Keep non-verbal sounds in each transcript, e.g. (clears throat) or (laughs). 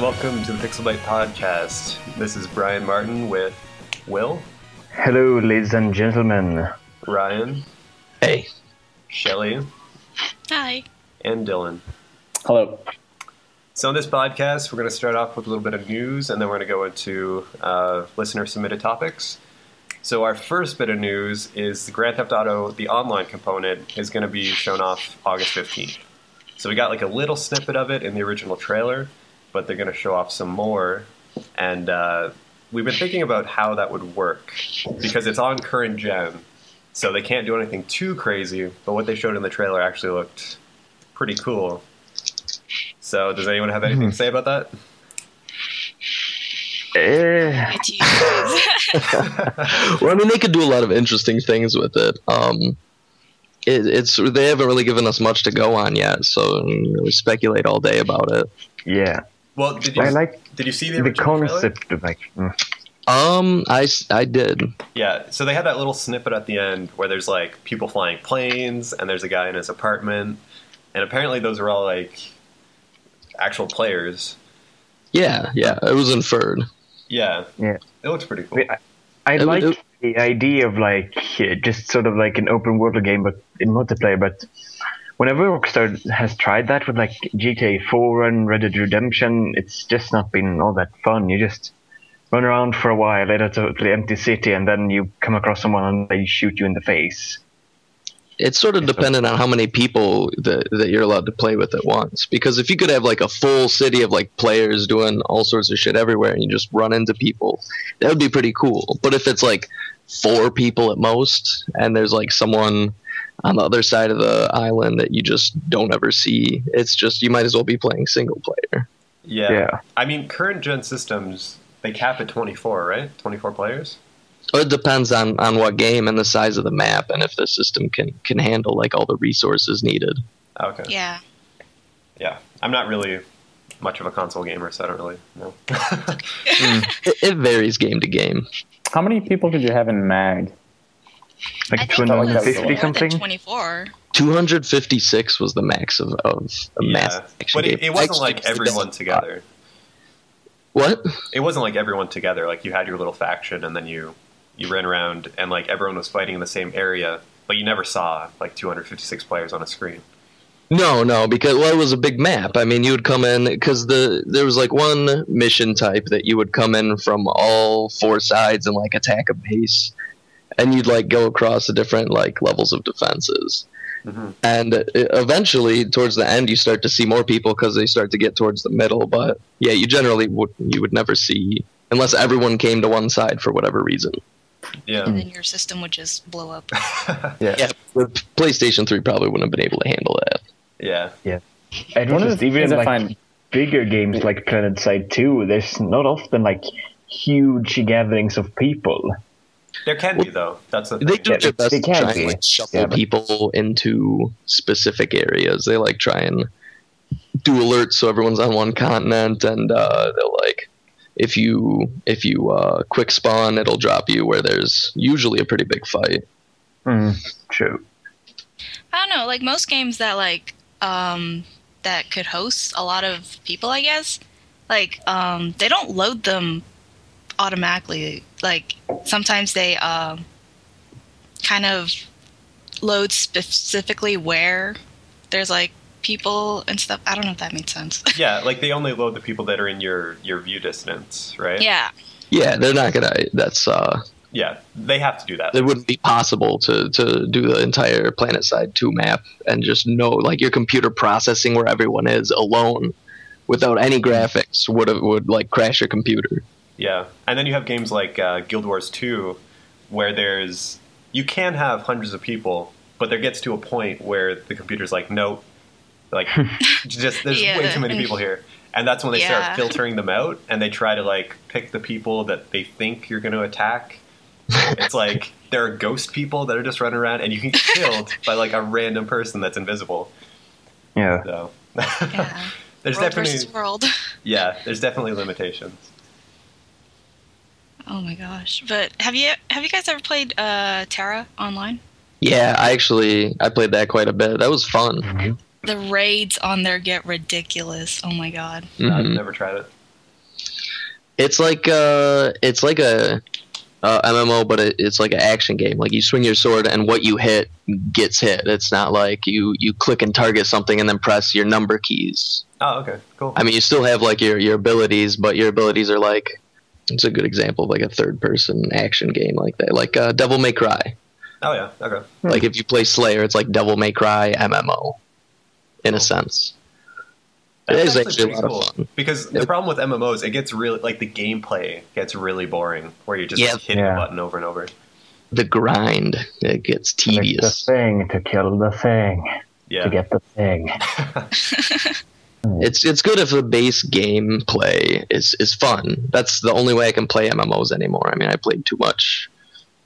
and welcome to the Pxlbyte podcast. This is Brian Martin with Will, Hello, ladies and gentlemen. Ryan, Hey. Shelly, Hi. and Dylan. Hello. So, on this podcast, we're going to start off with a little bit of news and then we're going to go into uh, listener submitted topics. So, our first bit of news is the Grand Theft Auto, the online component, is going to be shown off August 15th. So, we got like a little snippet of it in the original trailer, but they're going to show off some more. And uh, we've been thinking about how that would work because it's on current gen. So, they can't do anything too crazy, but what they showed in the trailer actually looked pretty cool. So, does anyone have anything to say about that? Eh, It's you guys. (laughs) Well, I mean, they could do a lot of interesting things with it. Um, it, it's they haven't really given us much to go on yet, so we speculate all day about it. yeah, Well, did you I like did you see the, the original trailer? concept of like. mm, Um, I, s- I did. Yeah, so they had that little snippet at the end where there's like people flying planes and there's a guy in his apartment, and apparently those are all like actual players. Yeah, yeah, it was inferred. Yeah, Yeah. it looks pretty cool. Wait, I, I It would- like the idea of like just sort of like an open world game, but in multiplayer. But whenever Rockstar has tried that with like GTA 4 and Red Dead Redemption, it's just not been all that fun. You just run around for a while in a totally empty city, and then you come across someone and they shoot you in the face. It's sort of dependent on how many people that, that you're allowed to play with at once. Because if you could have like a full city of like players doing all sorts of shit everywhere, and you just run into people, that would be pretty cool. But if it's like four people at most, and there's like someone on the other side of the island that you just don't ever see, it's just you might as well be playing single player. Yeah. Yeah. I mean, current gen systems they cap at 24, right? 24 players. It depends on, on what game and the size of the map, and if the system can can handle like all the resources needed. Okay. yeah. Yeah. I'm not really much of a console gamer, so I don't really know. (laughs) It, it varies game to game. How many people did you have in Mag? I Like think it was 250 something. than 24. 256 was the max of, of a yeah. mass action But it, game. it wasn't like everyone together. What? it wasn't like everyone together. Like you had your little faction, and then you you ran around, and like everyone was fighting in the same area, but you never saw like 256 players on a screen. No, no, because well, it was a big map. I mean, you would come in because the there was like one mission type that you would come in from all four sides and like attack a base, and you'd like go across the different like levels of defenses. Mhm. And uh, eventually, towards the end, you start to see more people because they start to get towards the middle. But yeah, you generally would you would never see unless everyone came to one side for whatever reason. Yeah. And then your system would just blow up. (laughs) Yeah. Yeah, the PlayStation Three probably wouldn't have been able to handle that. yeah. Yeah. And One of the even I like find bigger games like PlanetSide 2, there's not often like huge gatherings of people. There can be though. That's the They do Yeah, their best they to can try be. and like shuffle Yeah, but- people into specific areas. They like try and do alerts so everyone's on one continent, and uh, they'll like if you if you uh, quick spawn, it'll drop you where there's usually a pretty big fight. Mm, true. I don't know, like most games that like um that could host a lot of people, I guess. Like um they don't load them automatically. Like sometimes they um kind of load specifically where there's like people and stuff. I don't know if that makes sense. (laughs) Yeah, like they only load the people that are in your your view distance, right? yeah. Yeah, they're not gonna. That's uh, Yeah, they have to do that. it wouldn't be possible to to do the entire PlanetSide two map and just know like your computer processing where everyone is alone without any graphics would have would like crash your computer. Yeah, and then you have games like uh, Guild Wars 2, where there's you can have hundreds of people, but there gets to a point where the computer's like, nope, like (laughs) just there's way too many people here, and that's when they Yeah. start filtering them out, and they try to like pick the people that they think you're going to attack. it's like there are ghost people that are just running around, and you can get killed (laughs) by like a random person that's invisible. Yeah. So (laughs) Yeah. there's world definitely versus world. yeah, there's definitely limitations. Oh my gosh! But have you have you guys ever played uh, TERA online? Yeah, I actually I played that quite a bit. That was fun. The raids on there get ridiculous. Oh my god! No, I've Mhm. never tried it. It's like uh, it's like a uh, MMO, but it, it's like an action game. Like you swing your sword, and what you hit gets hit. It's not like you you click and target something and then press your number keys. Oh, okay, cool. I mean, you still have like your your abilities, but your abilities are like it's a good example of like a third person action game like that, like uh, Devil May Cry. Oh yeah, okay. Like if you play Slayer, it's like Devil May Cry MMO, in a sense. It That's is actually a pretty lot of fun. Because the problem with MMOs, it gets really like the gameplay gets really boring, where you're just Yeah. hitting Yeah. a button over and over. The grind it gets Click the thing to kill the thing Yeah, to get the thing. (laughs) (laughs) It's it's good if the base gameplay is is fun. That's the only way I can play MMOs anymore. I mean, I played too much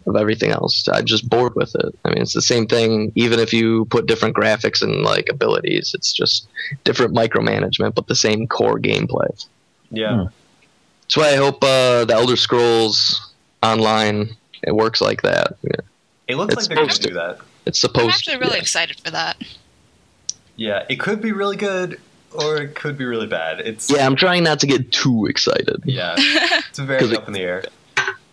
of everything else. I'm just bored with it. I mean, it's the same thing. Even if you put different graphics and like abilities, it's just different micromanagement, but the same core gameplay. yeah. Hmm. That's why I hope uh, the Elder Scrolls Online it works like that. Yeah. It looks It's like they're going to supposed do that. It's supposed. I'm actually really yeah. excited for that. Yeah, it could be really good, or it could be really bad. It's Yeah, I'm trying not to get too excited. yeah, (laughs) it's very 'Cause it- up in the air.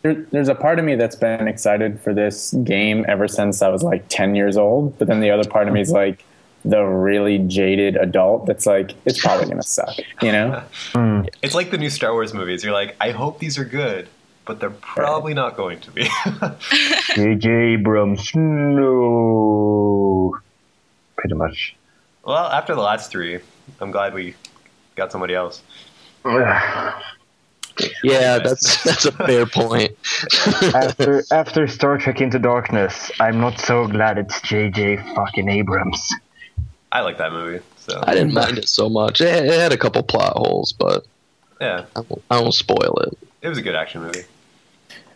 There, there's a part of me that's been excited for this game ever since I was like 10 years old. But then the other part of me is like the really jaded adult that's like, it's probably going to suck, you know? Hmm. (laughs) It's like the new Star Wars movies. You're like, I hope these are good, but they're probably not going to be. (laughs) J.J. Abrams, no. Pretty much. well, after the last three, I'm glad we got somebody else. Yeah, that's (laughs) that's a fair point. after (laughs) after Star Trek Into Darkness, I'm not so glad it's J.J. fucking Abrams. I like that movie, so I didn't mind it so much. It, it had a couple plot holes, but yeah, I won't, I won't spoil it. it was a good action movie. (laughs)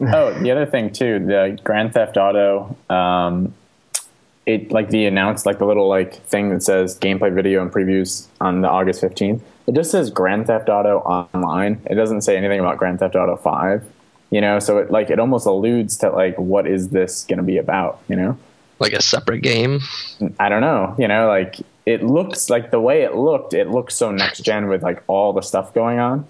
Oh, the other thing too, the Grand Theft Auto, um, it like the announced like the little like thing that says gameplay video and previews on the August fifteenth. It just says Grand Theft Auto Online. It doesn't say anything about Grand Theft Auto Five. You know, so it like it almost alludes to like what is this going to be about? You know, Like a separate game. I don't know. You know, like it looks like the way it looked. It looks so next gen with like all the stuff going on.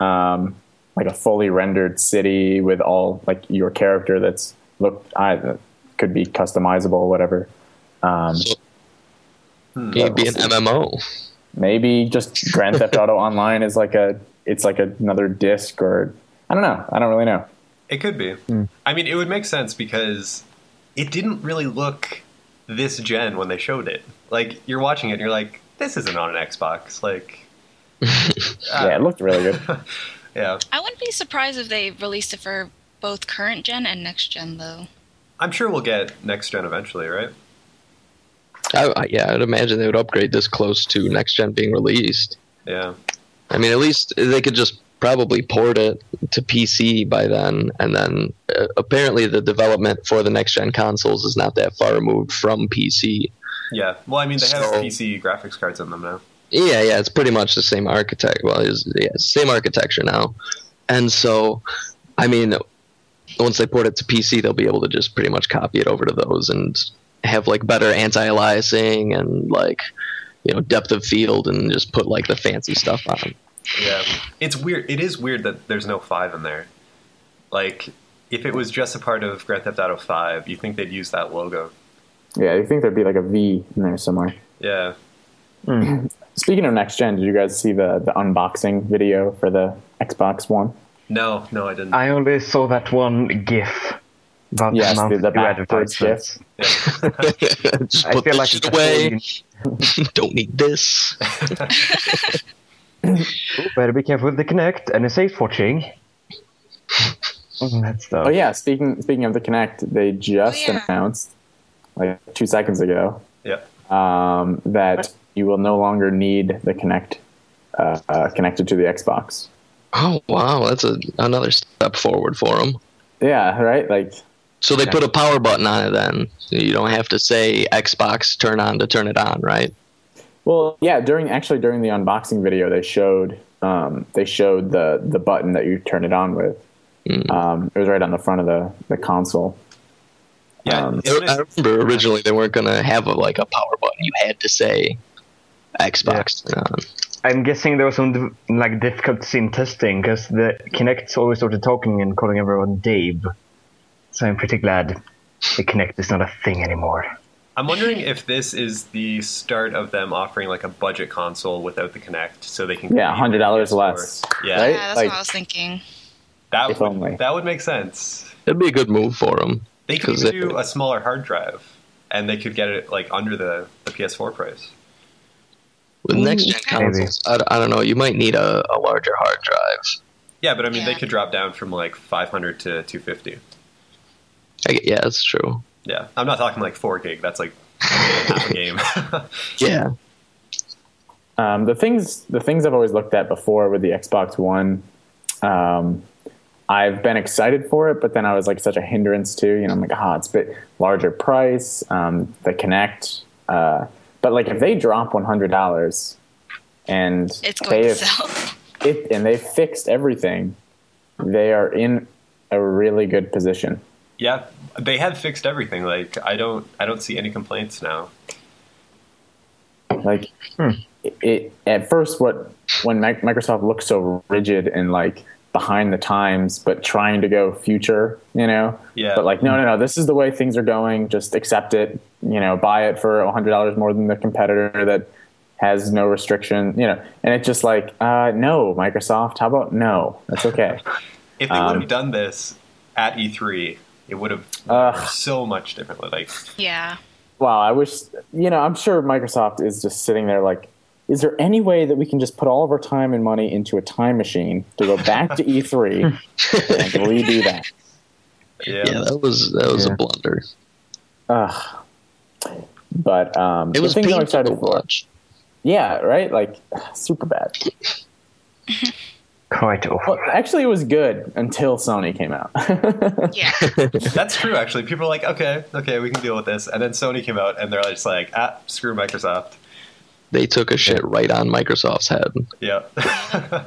Um, like a fully rendered city with all like your character that's looked I could be customizable, whatever. Um, So Hmm. be an MMO. maybe just Grand Theft Auto Online is like a it's like another disc or I don't know. I don't really know. It could be. I mean, it would make sense because it didn't really look this gen when they showed it. Like you're watching it, and you're like, this isn't on an Xbox. Like, (laughs) yeah, it looked really good. (laughs) yeah. I wouldn't be surprised if they released it for both current gen and next gen, though. I'm sure we'll get next gen eventually, right? I, I, yeah, I'd imagine they would upgrade this close to next gen being released. Yeah. I mean, at least they could just probably port it to PC by then, and then uh, apparently the development for the next gen consoles is not that far removed from PC. Yeah. Well, I mean, they have PC graphics cards in them now. Yeah, yeah, it's pretty much the same architect. Well, it's, yeah, it's the same architecture now, and so, I mean, once they port it to PC, they'll be able to just pretty much copy it over to those and have like better anti-aliasing and like you know depth of field and just put like the fancy stuff on. Yeah. It's weird. It is weird that there's no five in there. Like, if it was just a part of Grand Theft Auto Five, you think they'd use that logo. Yeah, you think there'd be like a V in there somewhere. Yeah. Hmm. Speaking of next gen, did you guys see the the unboxing video for the Xbox One? No, no, I didn't. I only saw that one GIF. About Yes, month the, the two backwards advertisements. GIF. (laughs) (laughs) just I put feel like shit it's away. away. (laughs) Don't need this. Better be careful with the Kinect and the safe watching. that stuff. Oh yeah, speaking speaking of the Kinect, they just Oh, yeah. announced like two seconds ago yeah. um, that you will no longer need the Kinect uh, uh, connected to the Xbox. Oh wow, that's a, another step forward for them. Yeah, right. Like So they put a power button on it then. So you don't have to say Xbox turn on to turn it on, right? Well, yeah. During actually during the unboxing video, they showed um, they showed the the button that you turn it on with. Mm. Um, it was right on the front of the the console. Yeah. Um, isn't I remember originally they weren't gonna have a, like a power button. You had to say Xbox turn on. I'm guessing there was some like difficulties in testing because the Kinect always started talking and calling everyone Dave. So I'm pretty glad the Kinect is not a thing anymore. I'm wondering if this is the start of them offering like a budget console without the Kinect, so they can Yeah, $100 less, Yeah, right? Yeah, that's Like- what I was thinking. that would only. that would make sense. It'd be a good move for them. They could even they- do a smaller hard drive, and they could get it like under the, the PS4 price. With next gen consoles, I, I don't know. You might need a, a larger hard drive. Yeah, but I mean, they could drop down from like 500 to 250. I, yeah, that's true. Yeah, I'm not talking like four gig. That's like half a game. (laughs) (laughs) Yeah, Um, the things the things I've always looked at before with the Xbox One, um, I've been excited for it, but then I was like such a hindrance too. You know, I'm like, ah, it's a bit larger price, um, the Kinect. Uh, but like, if they drop one hundred dollars, and It's going they to have, sell. it, and they fixed everything, they are in a really good position. yeah, they have fixed everything. Like I don't I don't see any complaints now. Like it, it at first, what when Mi- Microsoft looked so rigid and like behind the times, but trying to go future, you know. Yeah. But like, no, no, no. This is the way things are going. Just accept it. You know, buy it for hundred dollars more than the competitor that has no restriction. You know, and it's just like, uh, no, Microsoft. How about no? That's okay. (laughs) If they would Um, have done this at E3, it would have Ugh. so much differently. Like Yeah. wow, I wish. You know, I'm sure Microsoft is just sitting there like. Is there any way that we can just put all of our time and money into a time machine to go back to E3 and (laughs) redo that? yeah, yeah, that was that was Yeah. a blunder. Ugh. But um, It the was things I'm painful to excited for. Yeah, right. Like super bad. (laughs) Quite awful. Well, actually, it was good until Sony came out. (laughs) Yeah. that's true. Actually, people are like, okay, okay, we can deal with this. And then Sony came out, and they're just like, ah, screw Microsoft. They took a shit right on Microsoft's head. Yeah. (laughs)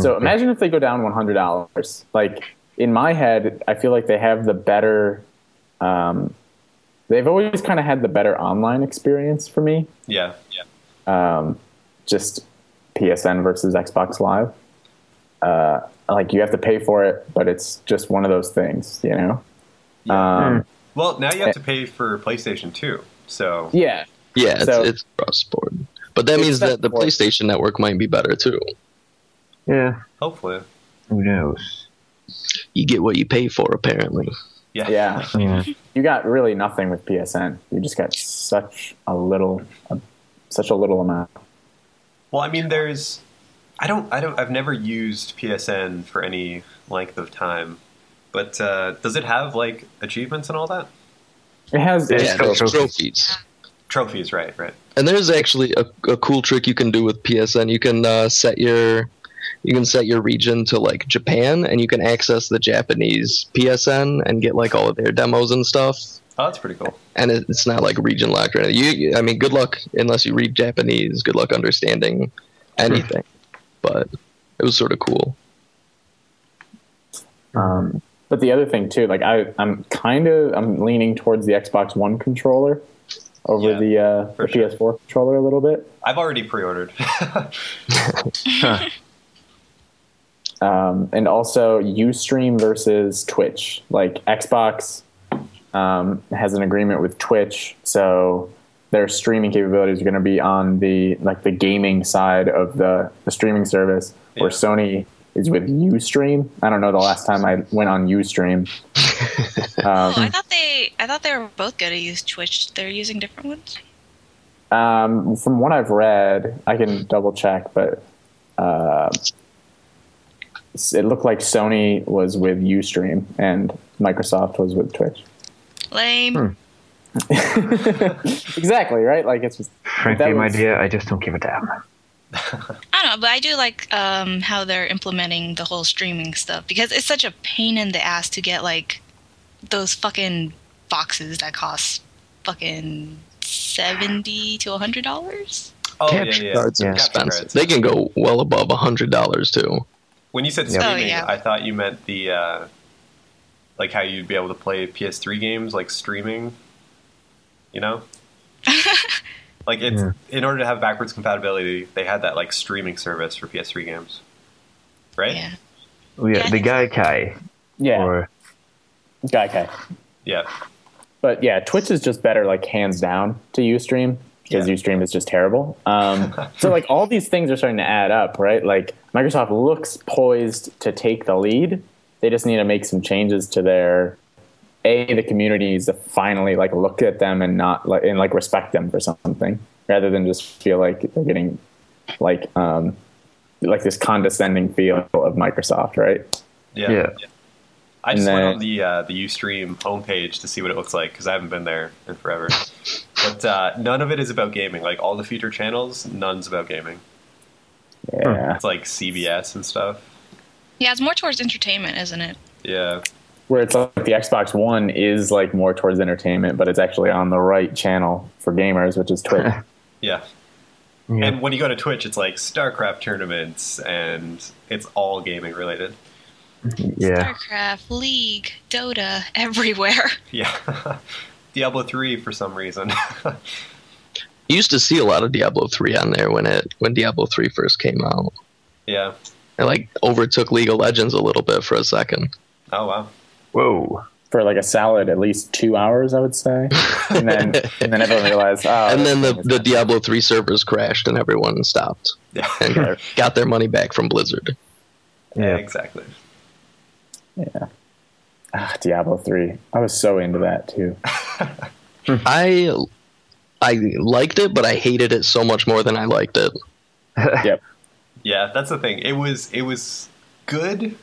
So imagine if they go down one hundred dollars. Like in my head, I feel like they have the better. Um, they've always kind of had the better online experience for me. yeah. Yeah. um, just PSN versus Xbox Live. Uh, like you have to pay for it, but it's just one of those things, you know. Um, Well, now you have to pay for PlayStation 2. So yeah, Yeah, it's, So- it's cross board. But that means that the. PlayStation Network might be better too. yeah, hopefully. who knows? You get what you pay for, apparently. Yeah. yeah. (laughs) Yeah. You got really nothing with PSN. You just got such a little, a, such a little amount. Well, I mean, there's. I don't. I don't. I've never used PSN for any length of time, but uh, does it have like achievements and all that? It has. Yeah, Yeah, trophies. trophies. Trophies, right? Right. And there's actually a, a cool trick you can do with PSN. You can uh, set your you can set your region to like Japan, and you can access the Japanese PSN and get like all of their demos and stuff. Oh, that's pretty cool. And it, it's not like region locked or anything. You, you- I mean, good luck unless you read Japanese. Good luck understanding anything. but it was sort of cool. Um, but the other thing too, like I, I'm kind of, I'm leaning towards the Xbox One controller over Yeah, the uh, the sure. PS4 controller a little bit. I've already pre-ordered. (laughs) (laughs) (laughs) Huh. um, and also UStream versus Twitch. Like Xbox um, has an agreement with Twitch, so their streaming capabilities are going to be on the like the gaming side of the, the streaming service, where Yeah. Sony is with UStream. I don't know the last time I went on UStream. (laughs) Oh, I Um, thought they I thought they were both going to use Twitch. They're using different ones. um, from what I've read, I can double check, but uh, it looked like Sony was with UStream and Microsoft was with Twitch. Lame. Hmm. (laughs) exactly right. Like it's just Frankly, That my was- dear, I just don't give a damn. (laughs) I don't know, but I do like um, how they're implementing the whole streaming stuff because it's such a pain in the ass to get like those fucking boxes that cost fucking seventy to hundred dollars. Oh Capture yeah, yeah. cards are Yeah. Capture expensive. cards. They can go well above a hundred dollars too. When you said streaming, Oh, yeah. I thought you meant the uh, like how you'd be able to play PS3 games like streaming. You know, (laughs) Like it's Yeah. in order to have backwards compatibility, they had that like streaming service for PS3 games, right? Yeah. Oh, yeah, Yeah, the think Gaikai. Yeah, Or Gaikai. Yeah. But yeah, Twitch is just better, like hands down, to Ustream because Yeah. Ustream is just terrible. Um, so like all these things are starting to add up, right? Like Microsoft looks poised to take the lead. They just need to make some changes to their a the community needs to finally like look at them and not like and like respect them for something rather than just feel like they're getting like um like this condescending feel of Microsoft, right? Yeah. Yeah. I just And went then- on the uh, the UStream homepage to see what it looks like because I haven't been there in forever. (laughs) but uh, none of it is about gaming. Like all the feature channels, none's about gaming. Yeah. It's like CBS and stuff. Yeah, it's more towards entertainment, isn't it? Yeah. where it's like the Xbox One is like more towards entertainment, but it's actually on the right channel for gamers, which is Twitch. (laughs) Yeah. yeah. And when you go to Twitch, it's like StarCraft tournaments and it's all gaming related. Mm-hmm. yeah. StarCraft, League, Dota, everywhere. Yeah. (laughs) Diablo 3 for some reason. (laughs) You used to see a lot of Diablo three on there when it when Diablo three first came out. yeah. It like overtook League of Legends a little bit for a second. Oh, wow. Whoa. for like a solid at least two hours, I would say. And then (laughs) and then everyone realized, oh, and then the, this thing is the not- Diablo three servers crashed and everyone stopped Yeah. and got, (laughs) got their money back from Blizzard. yeah, Yeah. exactly. Yeah. Ah, Diablo three. I was so into that too. (laughs) I I liked it, but I hated it so much more than I liked it. (laughs) Yep. Yeah, that's the thing. It was it was good.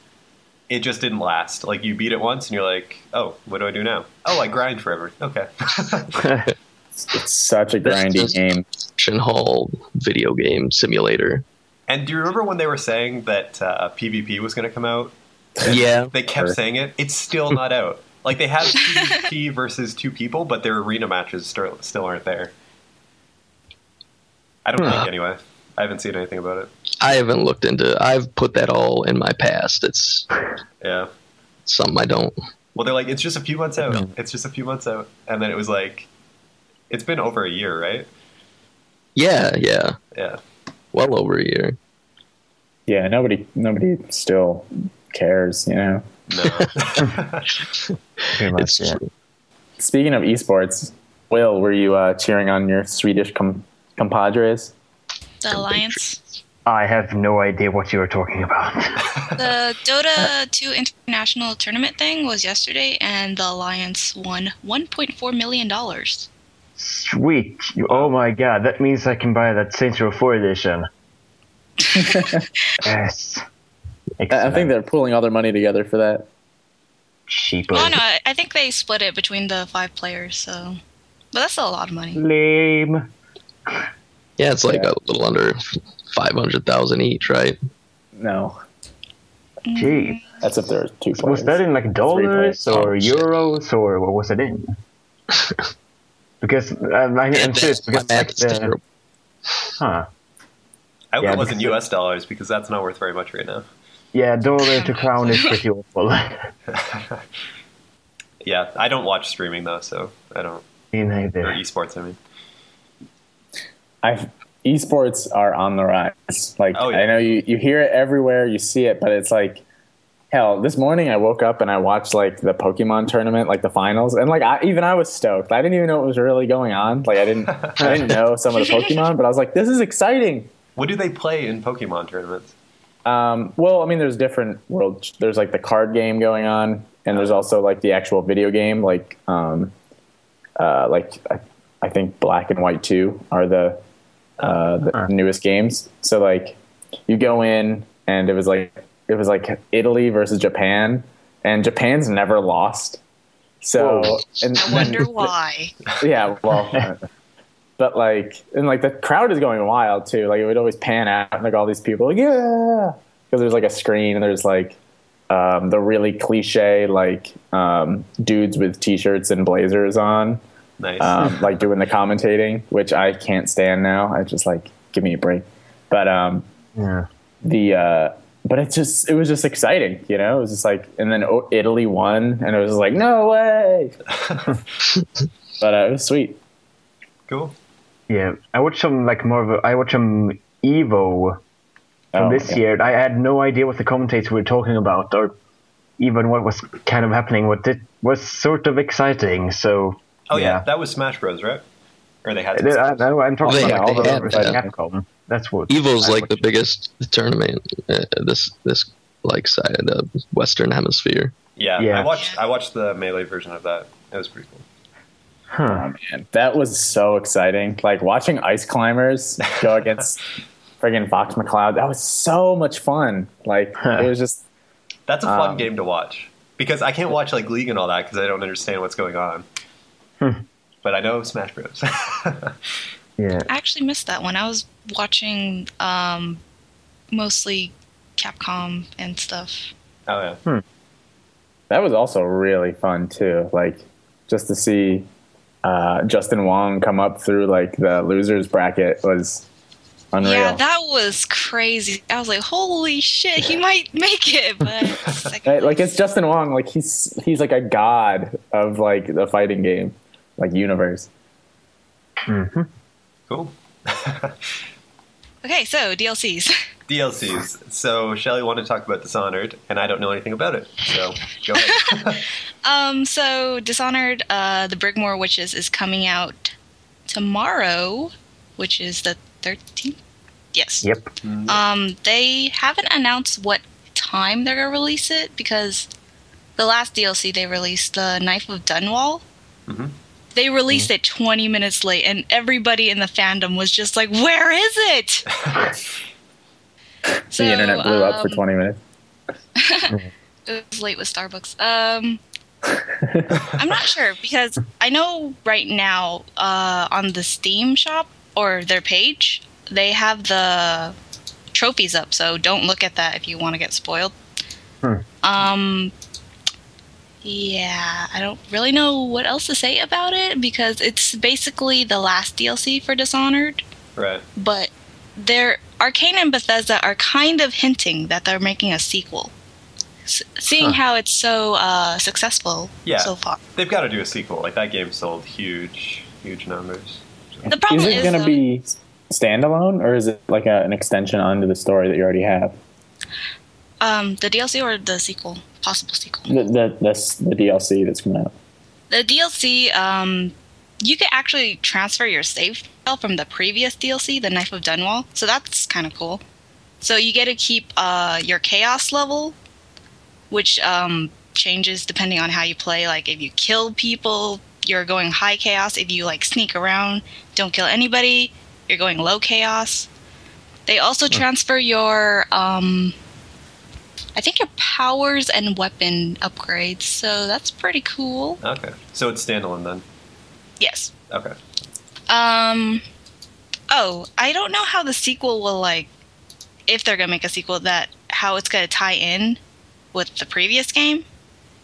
It just didn't last. Like you beat it once and you're like, "Oh, what do I do now?" "Oh, I grind forever." Okay. (laughs) It's such a This grindy is- game. Shin Hall video game simulator. and do you remember when they were saying that uh, PvP was going to come out? Yeah, They kept Sure. saying it. It's still not out. Like they have (laughs) PvP versus two people, but their arena matches still still aren't there. I don't Huh. think anyway. I haven't seen anything about it. I haven't looked into. I've put that all in my past. It's Yeah. something I don't. Well, they're like, it's just a few months out. No. It's just a few months out, and then it was like, it's been over a year, right? Yeah, yeah, Yeah. well over a year. Yeah, nobody nobody still cares, you know. No. (laughs) Pretty much, yeah. Speaking of esports, Will, were you uh, cheering on your Swedish com- compadres? The Alliance. I have no idea what you are talking about. (laughs) The Dota (laughs) 2 International Tournament thing was yesterday, and the Alliance won $1.4 million. Sweet. Oh my god, that means I can buy that Saints Row 4 edition. yes. I, I think they're pulling all their money together for that. cheap. Well, no, I I think they split it between the five players, so. But that's still a lot of money. Lame. Yeah, it's like Yeah. a little under five hundred thousand each, right? No, Gee. that's if there's two players. Was that in like dollars or Oh, shit. euros or what was it in? (laughs) because um, I, I'm And serious because math like the, terrible. huh. I hope Yeah, it wasn't U.S. dollars because that's not worth very much right now. Yeah, dollar to crown is pretty awful. (laughs) Yeah, I don't watch streaming though, so I don't Me or neither. esports. I mean, I've esports are on the rise. Like Oh, yeah. I know you you hear it everywhere, you see it, but it's like hell. This morning I woke up and I watched like the Pokemon tournament, like the finals, and like I, even I was stoked. I didn't even know what was really going on. Like I didn't I didn't know some of the (laughs) Pokemon, but I was like, this is exciting. what do they play in Pokemon tournaments? Um, well, I mean, there's different worlds. There's like the card game going on, and there's also like the actual video game. Like, um, uh, like I, I think Black and White Two are the uh, the Huh. newest games. So like, you go in, and it was like it was like Italy versus Japan, and Japan's never lost. So, Whoa. and I wonder why. yeah, well, (laughs) but like, and like the crowd is going wild too. Like it would always pan out, and like all these people, like, yeah, because there's like a screen and there's like um, the really cliche like um, dudes with t-shirts and blazers on, Nice. um, (laughs) like doing the commentating, which I can't stand now. I just like give me a break. But um, Yeah. the uh, but it's just it was just exciting, you know. It was just like, and then Italy won, and it was like, no way. (laughs) but uh, it was sweet. cool. Yeah, I watched some like more of a, I watched some Evo from Oh, this yeah. year. I had no idea what the commentators were talking about or even what was kind of happening. What it was sort of exciting. So Oh yeah. Yeah. that was Smash Bros, right? Or they had. I, I, am talking Oh, yeah, about all they the had, others, yeah. Capcom. That's what Evo's I like the biggest tournament uh, this this like side of the Western Hemisphere. Yeah, Yeah. I watched. I watched the melee version of that. It was pretty cool. Huh. Oh man, that was so exciting! Like watching ice climbers (laughs) go against friggin' Fox McCloud. That was so much fun. Like it was just That's a fun Um, game to watch because I can't watch like League and all that because I don't understand what's going on. Hmm. But I know Smash Bros. (laughs) Yeah. I actually missed that one. I was watching um, mostly Capcom and stuff. oh yeah. that was also really fun too. Like just to see uh, Justin Wong come up through like the losers bracket was unreal. Yeah, that was crazy. I was like, "Holy shit, he might make it!" But second Right, (laughs) like it's Justin Wong. Like he's he's like a god of like the fighting game, like universe. Mm-hmm. Cool. (laughs) okay. So DLCs. (laughs) DLCs. So Shelly wanted to talk about Dishonored, and I don't know anything about it. So go ahead. (laughs) Um, so Dishonored, uh, the Brigmore Witches is coming out tomorrow, which is the 13th. Yes. Yep. Um, they haven't announced what time they're gonna release it because the last DLC they released, the Knife of Dunwall, Mhm. they released it 20 minutes late, and everybody in the fandom was just like, "Where is it?" (laughs) the internet blew up for um, twenty minutes. (laughs) it was late with Starbucks. Um, I'm not sure because I know right now uh, on the Steam shop or their page they have the trophies up, so don't look at that if you want to get spoiled. Hmm. Um, yeah, I don't really know what else to say about it because it's basically the last DLC for Dishonored right. but they're Arkane and Bethesda are kind of hinting that they're making a sequel. S- seeing Huh. how it's so uh, successful Yeah. so far. They've got to do a sequel. Like that game sold huge, huge numbers. The problem is is, it going to um, be standalone or is it like a, an extension onto the story that you already have? um, the DLC or the sequel, possible sequel. The the this, the DLC that's coming out. The DLC, um, you can actually transfer your save file from the previous DLC, the Knife of Dunwall. So that's kind of cool. So you get to keep uh, your chaos level, which um, changes depending on how you play. Like if you kill people, you're going high chaos. If you like sneak around, don't kill anybody, you're going low chaos. They also transfer your, um, I think your powers and weapon upgrades. So that's pretty cool. Okay. So it's standalone then. Yes. Okay. Um. Oh, I don't know how the sequel will like, if they're gonna make a sequel, that how it's gonna tie in with the previous game,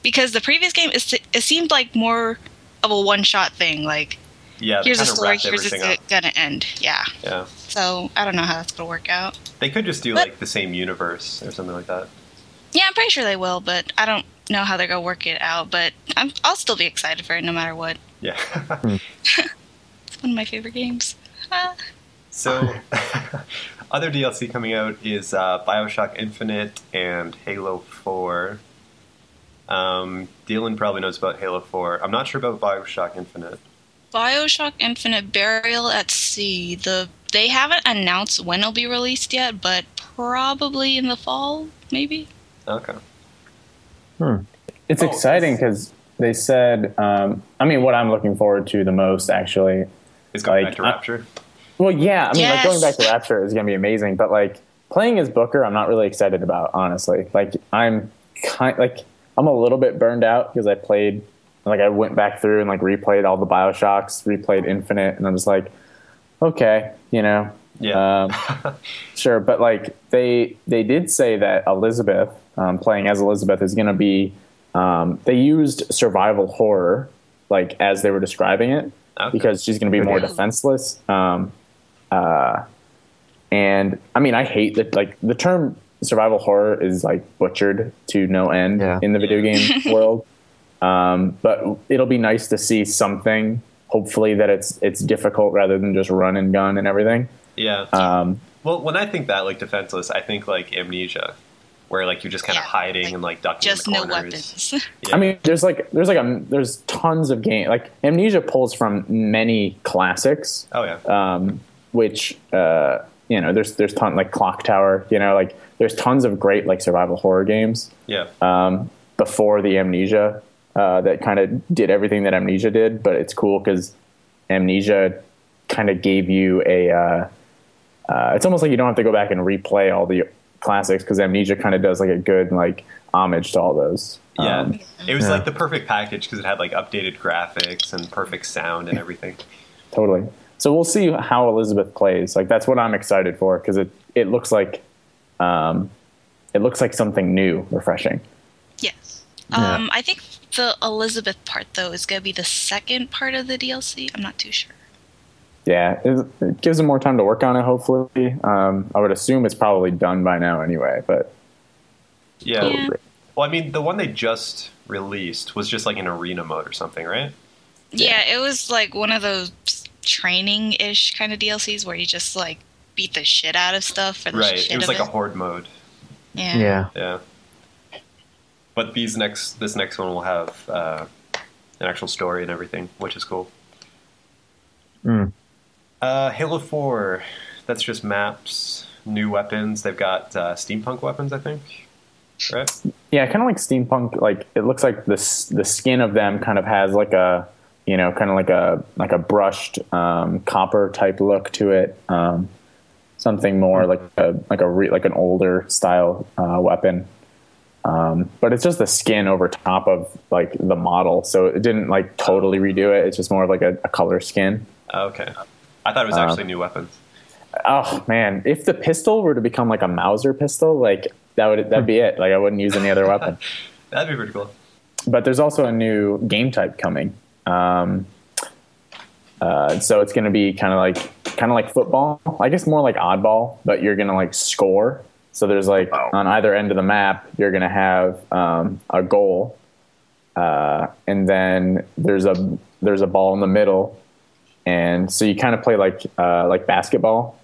because the previous game is it seemed like more of a one shot thing. Like Yeah. here's a story, here's it's up. gonna end. Yeah. Yeah. So I don't know how that's gonna work out. They could just do But- like the same universe or something like that. Yeah, I'm pretty sure they will, but I don't know how they're gonna work it out. But I'm, I'll still be excited for it no matter what. Yeah. (laughs) It's one of my favorite games. Ah. so, (laughs) other DLC coming out is uh, Bioshock Infinite and Halo 4. Um, Dylan probably knows about Halo 4. I'm not sure about Bioshock Infinite. Bioshock Infinite Burial at Sea. The they haven't announced when it'll be released yet, but probably in the fall, maybe. Okay. It's Oh, exciting because they said. Um, I mean, what I'm looking forward to the most actually Is going Like, back to I- Rapture. Well, yeah, I mean, like going back to Rapture is going to be amazing, but like playing as Booker, I'm not really excited about, honestly. Like, I'm kind like I'm a little bit burned out because I played, like, I went back through and like replayed all the Bioshocks, replayed Infinite, and I'm just like, okay, you know, Yeah. um, (laughs) sure. But like they they did say that Elizabeth, um, playing as Elizabeth, is going to be. Um, they used survival horror, like as they were describing it Okay. because she's going to be more Yeah. defenseless. Um, uh, and I mean, I hate that. Like the term survival horror is like butchered to no end Yeah. in the video game (laughs) world. Um, but it'll be nice to see something hopefully that it's it's difficult rather than just run and gun and everything. Yeah. Um, well, when I think that like defenseless, I think like amnesia, where like you're just kind of Yeah, hiding like, and like ducking Just in the no weapons. (laughs) Yeah. I mean, there's like there's like a there's tons of game like Amnesia pulls from many classics, oh yeah. um, which uh, you know there's there's ton like Clock Tower, you know, like there's tons of great like survival horror games yeah. um, before the Amnesia uh, that kind of did everything that Amnesia did, but it's cool because Amnesia kind of gave you a. Uh, uh, it's almost like you don't have to go back and replay all the classics because Amnesia kind of does like a good like homage to all those. Yeah, Um, it was Yeah. like the perfect package because it had like updated graphics and perfect sound and everything. totally. So we'll see how Elizabeth plays. Like that's what I'm excited for because it it looks like um, it looks like something new, refreshing. yes. Um, I think the Elizabeth part though is gonna be the second part of the DLC. I'm not too sure. Yeah, it, it gives them more time to work on it. Hopefully, um, I would assume it's probably done by now anyway. But Yeah. Yeah. Well, I mean, the one they just released was just like an arena mode or something, right? Yeah, it was like one of those training ish kind of DLCs where you just like beat the shit out of stuff for the Right. shit It was like it. a horde mode. yeah. Yeah. Yeah. But these next, this next one will have uh, an actual story and everything, which is cool. Mm. Uh, Halo Four, that's just maps, new weapons. They've got uh, steampunk weapons, I think. Right? yeah, kind of like steampunk. Like it looks like the the skin of them kind of has like a you know kind of like a like a brushed um, copper type look to it. Um, something more like a like a re, like an older style uh, weapon. Um, but it's just the skin over top of like the model, so it didn't like totally redo it. It's just more of like a, a color skin. Okay. I thought it was actually new weapons. Oh man, if the pistol were to become like a Mauser pistol, like that would that'd be it. Like I wouldn't use any other weapon. (laughs) That'd be pretty cool. But there's also a new game type coming. Um, uh, so it's going to be kind of like kind of like football. I guess more like oddball, but you're going to like score. So there's like on either end of the map, you're going to have um, a goal, uh, and then there's a there's a ball in the middle, and so you kind of play like uh, like basketball,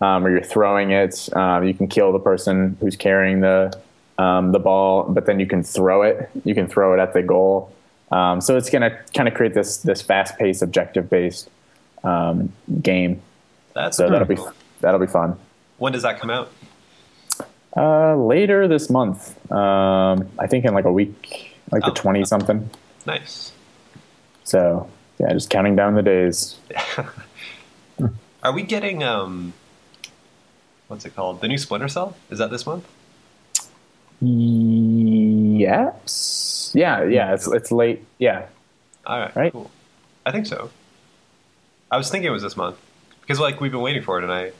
um, where you're throwing it. Um, you can kill the person who's carrying the um, the ball, but then you can throw it. You can throw it at the goal. Um, so it's going to kind of create this this fast paced, objective based um, game. That's So that'll be cool. that'll be fun. When does that come out? Uh, later this month, um, I think in like a week, like Oh. the twenty something. Nice. So yeah, just counting down the days. (laughs) Are we getting um, what's it called? The new Splinter Cell? Is that this month? Yes. Yeah, yeah. It's it's late. Yeah. All right. Right? Cool. I think so. I was thinking it was this month because like we've been waiting for it, and I,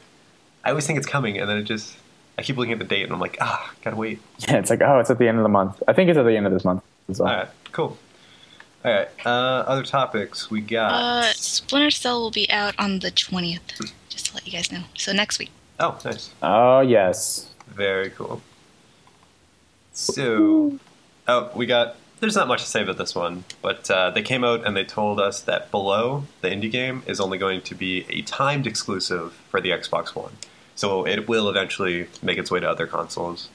I always think it's coming, and then it just I keep looking at the date, and I'm like, ah, gotta wait. (laughs) Yeah. It's like oh, it's at the end of the month. I think it's at the end of this month well. All right. Cool. All right. Uh, other topics we got. Uh, Splinter Cell will be out on the 20th, just to let you guys know. So next week. oh, nice. Oh yes. Very cool. So, oh, we got. There's not much to say about this one, but uh, they came out and they told us that Below, the indie game, is only going to be a timed exclusive for the Xbox One. So it will eventually make its way to other consoles.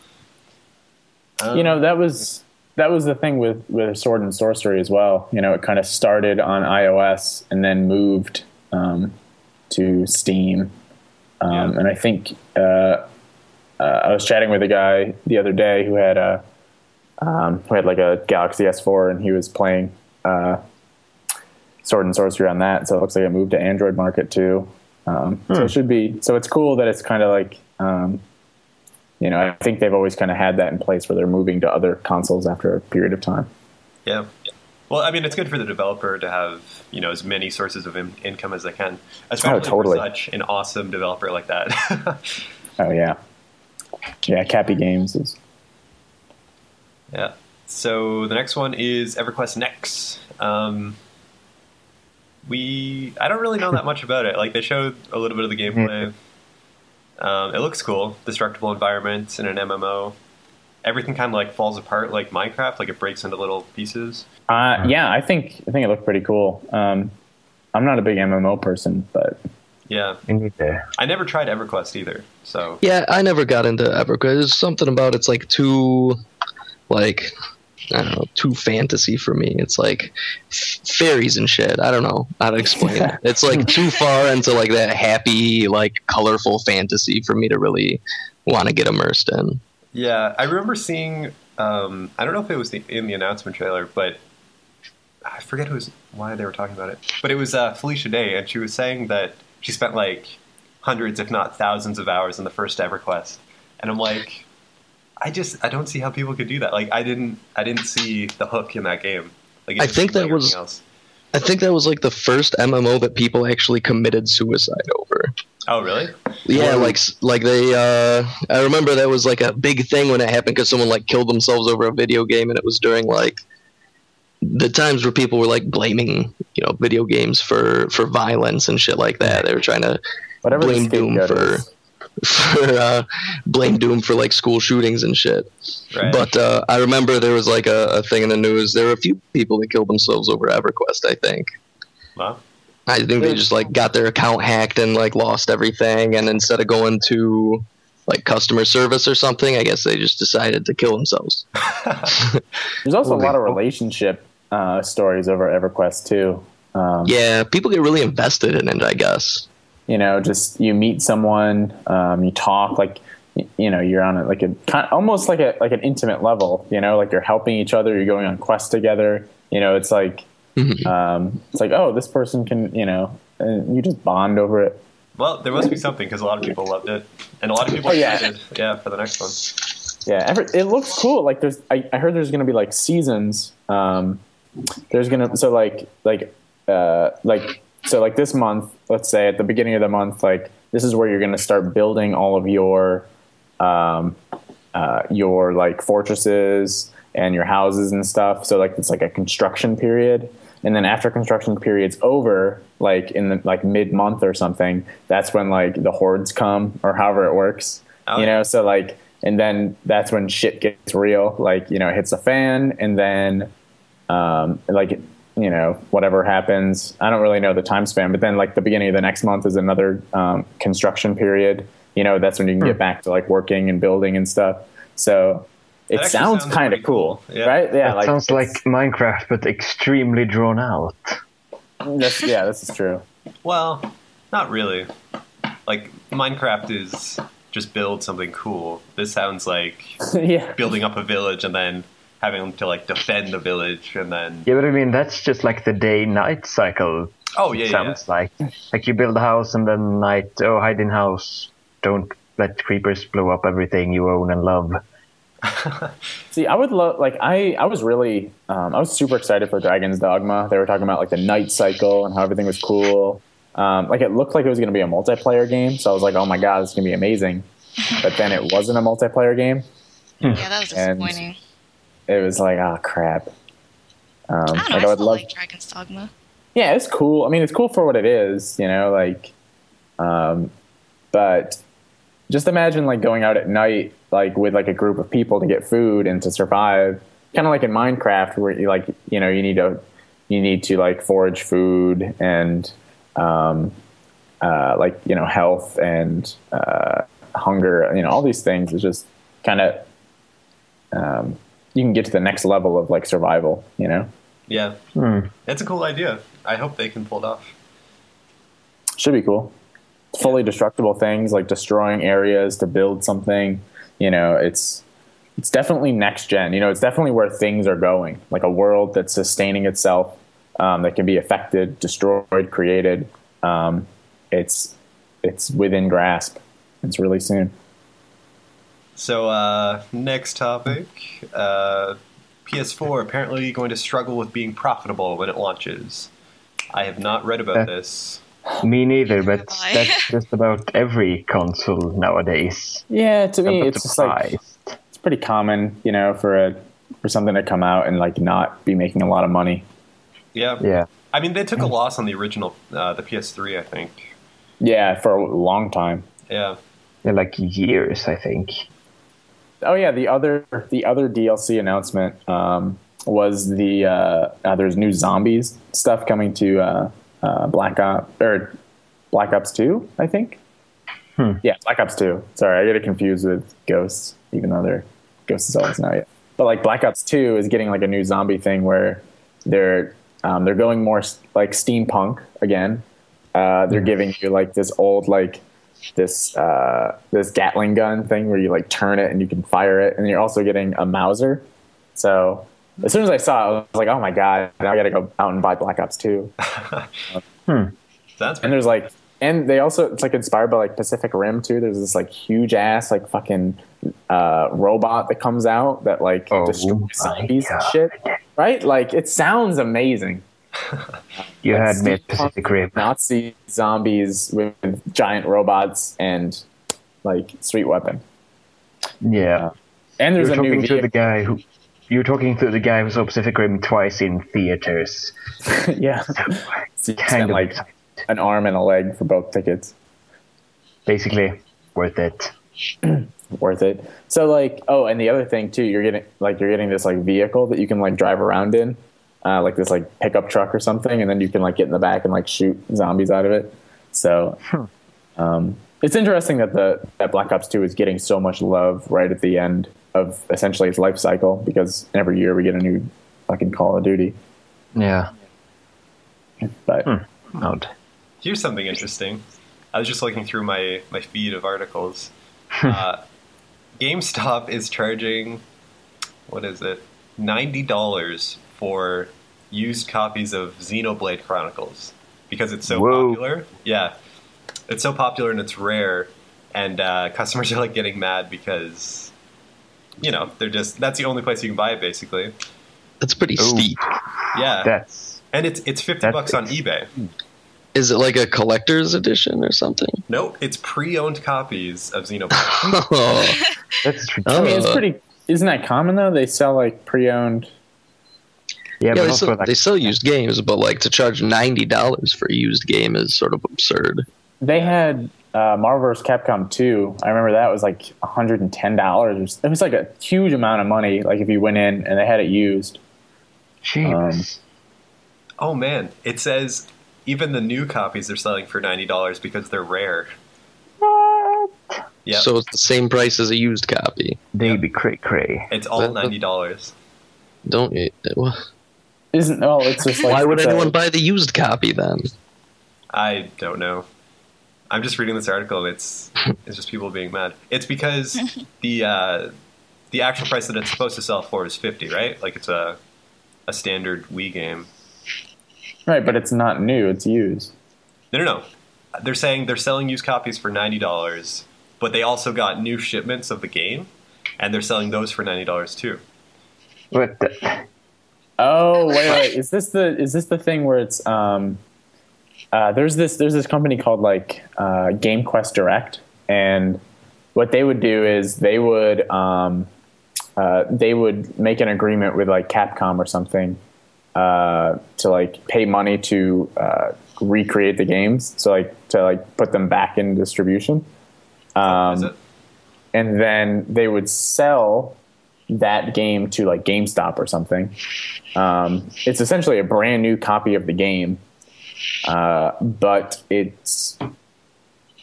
Um, you know that was that was the thing with with sword and Sworcery as well. You know it kind of started on ios and then moved um, to steam. Um, Yeah. and i think uh, uh, i was chatting with a guy the other day who had a um, who had like a galaxy s4 and he was playing uh, sword and Sworcery on that. So it looks like it moved to android market too. Um, so it should be so it's cool that it's kind of like um, you know, I think they've always kind of had that in place where they're moving to other consoles after a period of time. Yeah. Well, I mean, it's good for the developer to have you know as many sources of in- income as they can, especially totally. for such an awesome developer like that. (laughs) Oh yeah, yeah. Capy Games is Yeah. So the next one is EverQuest Next. Um, we I don't really know that much about it. Like they showed a little bit of the gameplay. Um, it looks cool. Destructible environments in an MMO. Everything kind of like falls apart like Minecraft. Like it breaks into little pieces. uh, yeah. I think I think it looked pretty cool. Um, I'm not a big MMO person, but Yeah, I never tried EverQuest either. So Yeah, I never got into EverQuest. There's something about it's like too, like, I don't know, too fantasy for me. It's like f- fairies and shit. I don't know how to explain it. It's like too far into like that happy, like colorful fantasy for me to really want to get immersed in. yeah, I remember seeing. Um, I don't know if it was the, in the announcement trailer, but I forget who was why they were talking about it. But it was uh, Felicia Day, and she was saying that she spent like hundreds, if not thousands, of hours in the first EverQuest, and I'm like. I just I don't see how people could do that. Like I didn't I didn't see the hook in that game. Like I think that was- else. I think that was like the first MMO that people actually committed suicide over. Oh really? Yeah, like like they. Uh, I remember that was like a big thing when it happened because someone like killed themselves over a video game, and it was during like the times where people were like blaming you know video games for for violence and shit like that. They were trying to whatever the blame Doom for is. For uh, blame Doom for like school shootings and shit. Right. But uh, I remember there was like a, a thing in the news. There were a few people that killed themselves over EverQuest. I think. Well, I think they just like got their account hacked and like lost everything, and instead of going to like customer service or something, I guess they just decided to kill themselves. (laughs) There's also a lot of relationship uh, stories over EverQuest too. Um, Yeah, people get really invested in it. I guess. You know, just you meet someone, um, you talk, like you know, you're on a, like a kind, almost like a like an intimate level. You know, like you're helping each other, you're going on quests together. You know, it's like Mhm. um, it's like oh, this person can, you know, and you just bond over it. well, there must be something because a lot of people loved it, and a lot of people Oh, yeah. excited. Yeah, for the next one. Yeah, every, it looks cool. Like there's, I, I heard there's going to be like seasons. Um, there's gonna so like like uh, like so like this month. Let's say at the beginning of the month, like this is where you're going to start building all of your um, uh, your like fortresses and your houses and stuff. So like it's like a construction period, and then after construction period's over, like in the like mid month or something, that's when like the hordes come or however it works. Oh, you yeah. know, so like, and then that's when shit gets real. Like you know, it hits the fan, and then um, like you know whatever happens. I don't really know the time span, but then like the beginning of the next month is another um, construction period. You know, that's when you can get back to like working and building and stuff. So it sounds, sounds kind of cool, cool. Yeah. right? Yeah, that sounds like Minecraft, but extremely drawn out. that's, yeah, this is true. Well, not really. Like Minecraft is just build something cool. This sounds like (laughs) yeah, building up a village and then having to like defend the village and then Yeah, but I mean that's just like the day-night cycle. oh yeah yeah, yeah. sounds like like you build a house and then night. Oh, hide in house. Don't let creepers blow up everything you own and love. (laughs) See, I would love like I I was really um, I was super excited for Dragon's Dogma. They were talking about like the night cycle and how everything was cool. Um, like it looked like it was going to be a multiplayer game, so I was like, oh my god, this is going to be amazing. But then it wasn't a multiplayer game. Yeah, that was And- disappointing. It was like, oh crap. Um, I don't know. like, I I would love like Dragon's Dogma. yeah, it's cool. I mean, it's cool for what it is, you know, like, um, but just imagine like going out at night, like with like a group of people to get food and to survive, kind of like in Minecraft, where you like, you know, you need to, you need to like forage food and, um, uh, like you know, health and uh, hunger, you know, all these things is just kind of, um, you can get to the next level of like survival, you know. yeah. Hmm. It's a cool idea. I hope they can pull it off. Should be cool. Fully destructible things like destroying areas to build something. You know, it's it's definitely next gen. You know, it's definitely where things are going. Like a world that's sustaining itself, um, that can be affected, destroyed, created. Um, it's it's within grasp. It's really soon. So uh, next topic. Uh, PS4 apparently going to struggle with being profitable when it launches. I have not read about Uh, this. Me neither, but that's just about every console nowadays. Yeah, to me, I'm it's just like it's pretty common. You know, for a for something to come out and like not be making a lot of money. Yeah. Yeah. I mean, they took a loss on the original, uh, the PS3, I think. Yeah, for a long time. Yeah. Yeah, like years, I think. Oh yeah, the other the other DLC announcement um, was the uh, uh, there's new zombies stuff coming to uh, uh, Black Ops or Black Ops Two, I think. Hmm. Yeah, Black Ops Two. Sorry, I get it confused with Ghosts, even though they're Ghosts is always not yet. But like Black Ops Two is getting like a new zombie thing where they're um, they're going more like steampunk again. Uh, they're giving you like this old like this uh, this Gatling gun thing where you like turn it and you can fire it, and you're also getting a Mauser. So as soon as I saw it, I was like, oh my god, now I got to go out and buy Black Ops Two. (laughs) That's And there's like, and they also it's like inspired by like Pacific Rim too. There's this like huge ass like fucking uh, robot that comes out that like Oh destroys zombies and shit. Right? Like it sounds amazing. (laughs) You had me Pacific Rim. Nazi zombies with giant robots and like street weapon. Yeah. Uh, and there's You're a new talking to the guy who. You're talking to the guy who saw Pacific Rim twice in theaters. (laughs) yeah. So kind of like excited. an arm and a leg for both tickets. basically worth it. (clears throat) worth it. So like, oh, and the other thing too, you're getting like you're getting this like vehicle that you can like drive around in, uh, like this like pickup truck or something, and then you can like get in the back and like shoot zombies out of it. So, um, it's interesting that the that Black Ops Two is getting so much love right at the end of essentially its life cycle because every year we get a new fucking Call of Duty. Yeah. But Odd. Here's something interesting. I was just looking through my, my feed of articles. (laughs) uh, GameStop is charging, what is it, $90 for used copies of Xenoblade Chronicles because it's so Whoa. popular. Yeah. It's so popular and it's rare. And uh, customers (laughs) are like getting mad because, you know, they're just, that's the only place you can buy it basically. That's pretty Ooh. steep. Yeah. That's and it's, it's 50 bucks on eBay. Is it like a collector's edition or something? Nope, it's pre-owned copies of Xenoblade. (laughs) Oh, that's I mean, it's pretty. Isn't that common though? They sell like pre-owned. Yeah, yeah, they also sell, like they sell used games, but like to charge ninety dollars for a used game is sort of absurd. They had uh, Marvel vs. Capcom 2. I remember that was like $110. It was like a huge amount of money. Like if you went in and they had it used. Jeez. Oh man, it says even the new copies are selling for ninety dollars because they're rare. what? Yeah, So it's the same price as a used copy. They Yeah. be cray cray. it's all ninety dollars. Don't you? Well, Isn't oh, it's just like why would it's a- anyone buy the used copy then? I don't know. I'm just reading this article. and It's it's just people being mad. It's because (laughs) the uh, the actual price that it's supposed to sell for is fifty, right? Like it's a a standard Wii game. Right, but it's not new. It's used. No, no, no. They're saying they're selling used copies for ninety dollars, but they also got new shipments of the game, and they're selling those for ninety dollars too. What the? Oh wait, wait. (laughs) Is this the is this the thing where it's um uh, there's this there's this company called like uh, Game Quest Direct, and what they would do is they would um, uh, they would make an agreement with like Capcom or something uh, to like pay money to uh, recreate the games, so like to like put them back in distribution. Um, and then they would sell that game to like GameStop or something. Um, it's essentially a brand new copy of the game, uh, but it's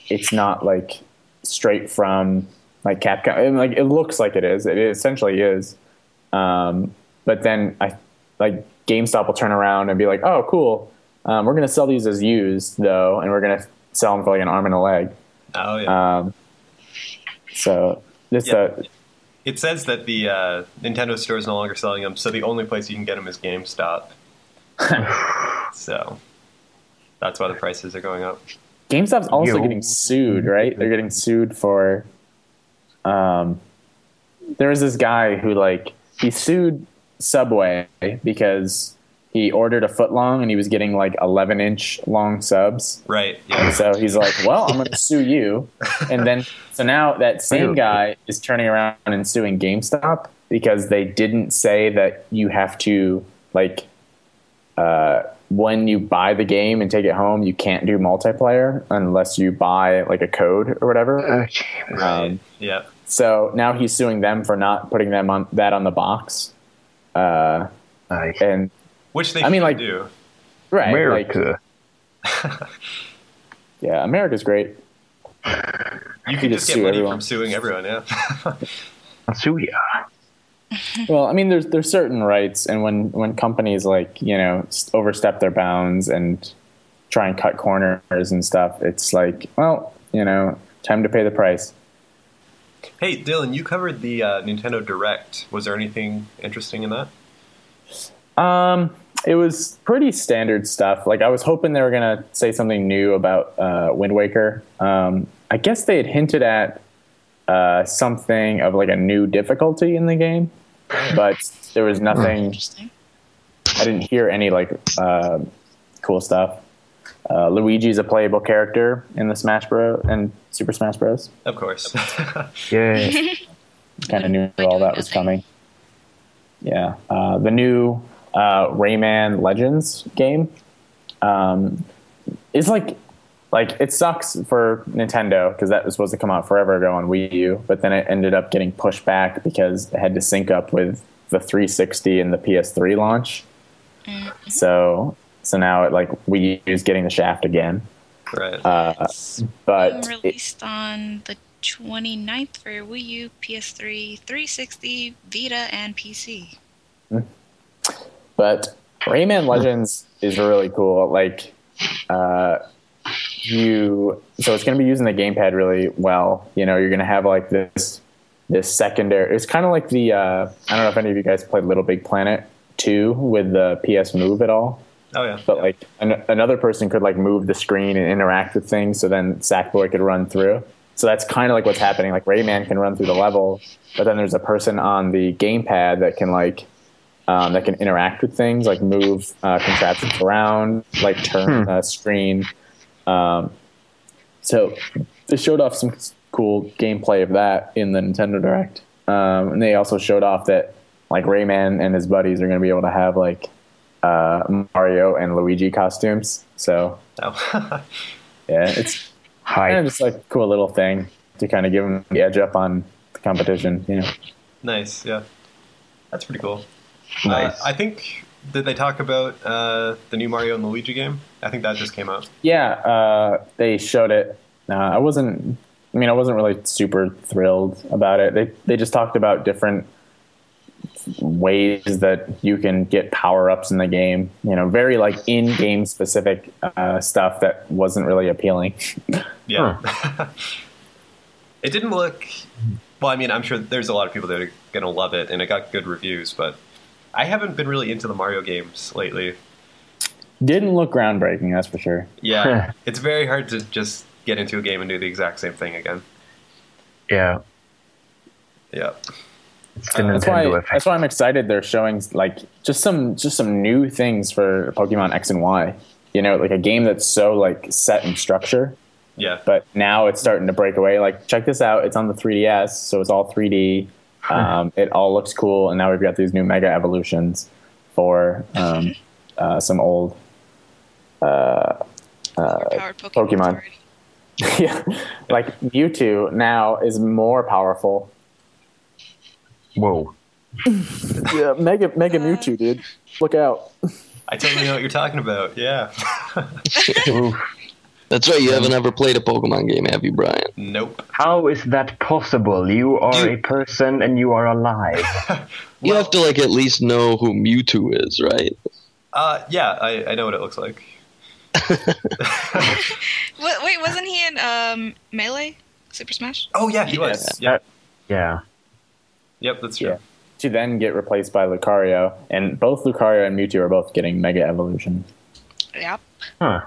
it's not like straight from like Capcom. I mean, like it looks like it is. It essentially is. Um, but then I like GameStop will turn around and be like, "Oh, cool. Um, we're going to sell these as used though, and we're going to sell them for like an arm and a leg." Oh yeah. Um, so this Yeah. uh, It says that the uh, Nintendo store is no longer selling them, so the only place you can get them is GameStop. (laughs) so that's why the prices are going up. GameStop's also Yo. getting sued, right? They're getting sued for. Um, there was this guy who like he sued Subway because he ordered a foot long and he was getting like 11 inch long subs. Right. And Yeah. so he's like, "Well, I'm going to sue you." (laughs) And then so now that same guy is turning around and suing GameStop because they didn't say that you have to like uh, when you buy the game and take it home, you can't do multiplayer unless you buy like a code or whatever. Right. Um, yeah. so now he's suing them for not putting them on that on the box. Uh, Nice. and Which they I mean, should like- do. right, like America. (laughs) Yeah, America's great. You can just just get sue money everyone. from suing everyone. Yeah. (laughs) Suya. (laughs) Well, I mean, there's there's certain rights, and when when companies like you know overstep their bounds and try and cut corners and stuff, it's like, well, you know, time to pay the price. hey, Dylan, you covered the uh, Nintendo Direct. Was there anything interesting in that? Um, it was pretty standard stuff. Like I was hoping they were gonna say something new about uh, Wind Waker. Um, I guess they had hinted at uh, something of like a new difficulty in the game, but there was nothing. Interesting. I didn't hear any like uh, cool stuff. Uh, Luigi's a playable character in the Smash Bros. and Super Smash Bros. Of course. (laughs) Yeah. Kind of knew (laughs) all that was coming. Yeah, uh, the new uh, Rayman Legends game um, is like like it sucks for Nintendo because that was supposed to come out forever ago on Wii U, but then it ended up getting pushed back because it had to sync up with the 360 and the PS3 launch. So so now it like Wii U is getting the shaft again. right. Uh, It's but being it- released on the 29th for Wii U, PS3, 360, Vita, and PC. But Rayman Legends is really cool. Like, uh, you so it's going to be using the gamepad really well. You know, you're going to have like this this secondary. It's kind of like the uh, I don't know if any of you guys played Little Big Planet two with the PS Move at all. oh yeah. But like an, another person could like move the screen and interact with things, so then Sackboy could run through. So that's kind of like what's happening. Like Rayman can run through the level, but then there's a person on the gamepad that can like um, that can interact with things, like move uh, contraptions around, like turn the screen. Um, so they showed off some cool gameplay of that in the Nintendo Direct, um, and they also showed off that like Rayman and his buddies are going to be able to have like uh, Mario and Luigi costumes. So Oh. (laughs) yeah, it's kind of just like a cool little thing to kind of give them the edge up on the competition. You know, nice. Yeah. That's pretty cool. Nice. Uh, I think did they talk about uh, the new Mario and Luigi game? I think that just came out. yeah, uh, they showed it. Uh, I wasn't. I mean, I wasn't really super thrilled about it. They they just talked about different ways that you can get power ups in the game. You know, very like in game specific uh, stuff that wasn't really appealing. Yeah. (laughs) it didn't look. Well, I mean, I'm sure there's a lot of people that are going to love it, and it got good reviews, but I haven't been really into the Mario games lately. Didn't look groundbreaking, that's for sure. Yeah. (laughs) it's very hard to just get into a game and do the exact same thing again. Yeah. Yeah. It's the Uh, That's why. effect. That's why I'm excited. They're showing like just some just some new things for Pokemon X and Y. You know, like a game that's so like set in structure, Yeah. but now it's starting to break away. Like, check this out. It's on the 3DS, so it's all 3D. Um, it all looks cool, and now we've got these new Mega Evolutions for um, uh, some old. Overpowered Pokemon. Pokemon. already. (laughs) yeah, like Mewtwo now is more powerful. Whoa. (laughs) Yeah, Mega Mega Mewtwo, dude. Look out. I totally know what you're talking about. Yeah. (laughs) Oof. That's right. You haven't ever played a Pokemon game, have you, Brian? nope. How is that possible? You are Dude. a person and you are alive. (laughs) (laughs) You have to like at least know who Mewtwo is, right? Uh, yeah, I, I know what it looks like. (laughs) Wait, wasn't he in um, Melee? Super Smash? Oh, yeah, he was. Yeah. yeah. Yep, that's true. Yeah. To then get replaced by Lucario, and both Lucario and Mewtwo are both getting Mega Evolution. Yep. Huh.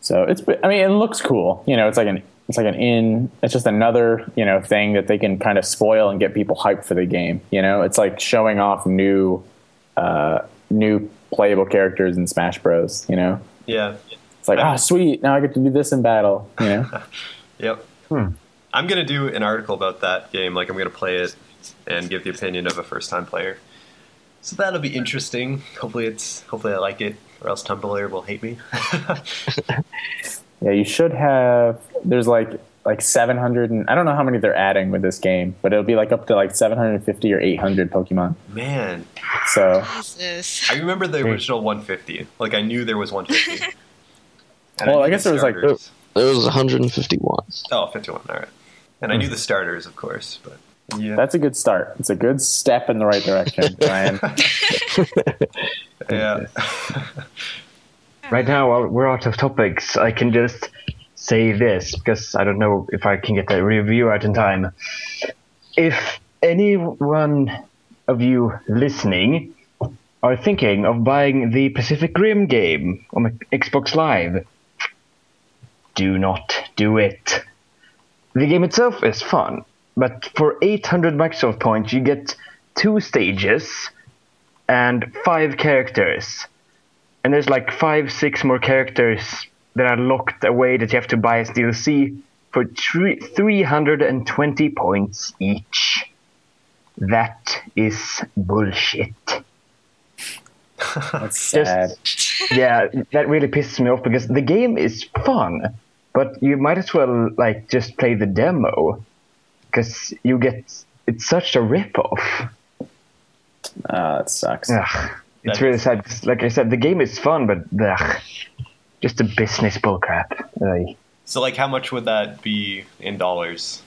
So it's, I mean, it looks cool. You know, it's like an, it's like an in. It's just another, you know, thing that they can kind of spoil and get people hyped for the game. You know, it's like showing off new, uh, new playable characters in Smash Bros. You know, Yeah. it's like, ah, sweet, now I get to do this in battle. You know, (laughs) Yep. Hmm. I'm gonna do an article about that game. Like I'm gonna play it and give the opinion of a first-time player. So that'll be interesting. Hopefully it's hopefully I like it, or else Tumblr will hate me. (laughs) yeah, you should have. There's like like 700, and I don't know how many they're adding with this game, but it'll be like up to like 750 or 800 Pokemon. Man, So Jesus. I remember the original 150. Like I knew there was 150. (laughs) And Well, knew I the guess there was, like, starters. There was 151. oh 51. All right. And I knew hmm. the starters, of course, but yeah, That's a good start. It's a good step in the right direction, (laughs) Ryan. yeah. (laughs) Right now, while we're out of topics, I can just say this because I don't know if I can get the review out in time. If anyone of you listening are thinking of buying the Pacific Rim game on Xbox Live, do not do it. The game itself is fun, but for 800 Microsoft points, you get two stages and five characters and there's like five, six more characters that are locked away that you have to buy as DLC for three, 320 points each. That is bullshit. That's sad. Yeah, that really pisses me off because the game is fun, but you might as well like just play the demo because you get it's such a rip-off. Ah, that sucks. Ugh, it's That really is- sad. 'cause, Like I said, the game is fun, but ugh, just a business bullcrap. Ugh. So, like, how much would that be in dollars?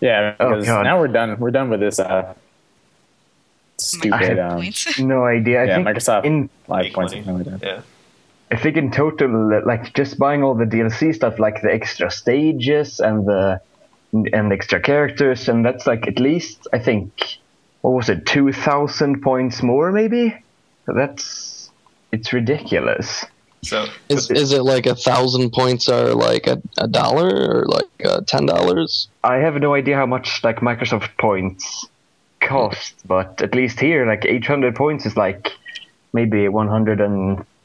Yeah, Oh, because God. now we're done. We're done with this uh, stupid um. (laughs) No idea. I yeah, think Microsoft in live points. like. Yeah. I think in total, like just buying all the DLC stuff, like the extra stages and the and extra characters, and that's like at least I think what was it, two thousand points more, maybe? That's it's ridiculous. So, Is, is it like a thousand points are like a, a dollar or like uh, ten dollars? I have no idea how much like Microsoft points cost, but at least here, like 800 points is like maybe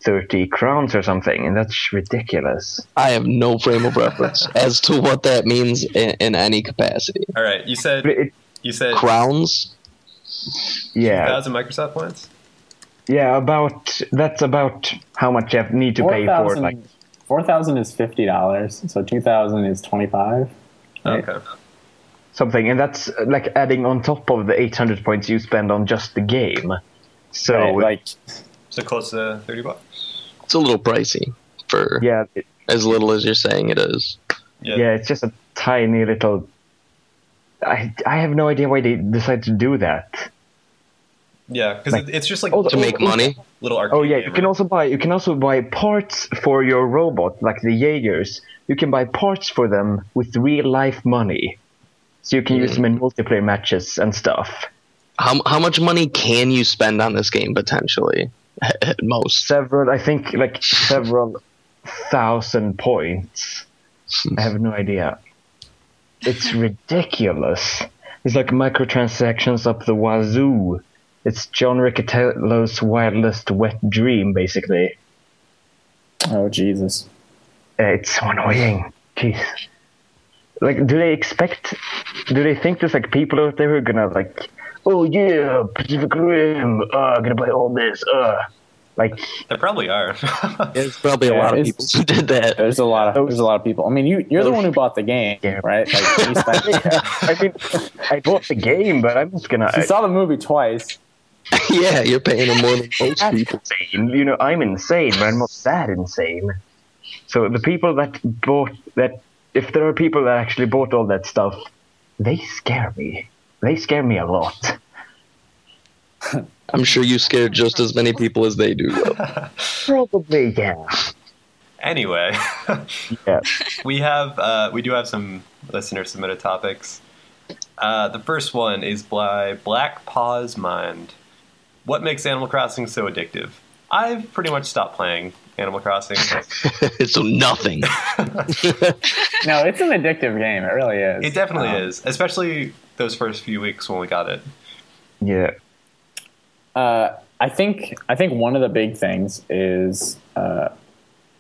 130 crowns or something, and that's ridiculous. I have no frame of reference (laughs) as to what that means in, in any capacity. all right, you said it, you said Crowns? yeah, thousand Microsoft points. yeah, about that's about how much you need to pay for. 4,000 Like, 4,000 is fifty dollars, so two thousand is twenty five. Right. Okay. something, and that's like adding on top of the 800 points you spend on just the game. So Right, like So close to thirty bucks. It's a little pricey for yeah, it, as little as you're saying it is. Yeah. yeah, it's just a tiny little. I I have no idea why they decided to do that. Yeah, because Like- it's just like Oh, To make money? little arcade. Oh yeah, you game, can also buy you can also buy parts for your robot, like the Jaegers. You can buy parts for them with real life money, so you can use hmm. them in multiplayer matches and stuff. How, how much money can you spend on this game potentially? At most. Several, I think, like several thousand points. I have no idea. It's ridiculous. It's like microtransactions up the wazoo. It's John Riccitiello's wildest wet dream, basically. oh Jesus. Uh, it's so annoying. Jeez. Like, do they expect? Do they think there's like people out there who are gonna like, oh yeah, Pacific Rim, uh, I'm gonna buy all this, uh, like, There probably are. (laughs) There's probably a lot of people who did that. There's a lot of there's a lot of people. I mean, you you're the one who bought the game, right? Like, you, spent, I mean, (laughs) I bought the game, but I'm just gonna. you saw the movie twice. (laughs) yeah, you're paying them more than most That's people. insane. You know, I'm insane, but I'm not that insane. So the people that bought that, if there are people that actually bought all that stuff, they scare me. They scare me a lot. (laughs) I'm sure you scared just as many people as they do. (laughs) Probably, yeah. anyway, (laughs) Yeah. we have uh, we do have some listener submitted topics. Uh, the first one is by Black Paws Mind. What makes Animal Crossing so addictive? I've pretty much stopped playing Animal Crossing. so nothing. No, it's an addictive game. It really is. It definitely Um, is, especially those first few weeks when we got it. Yeah. Uh, I think I think one of the big things is uh,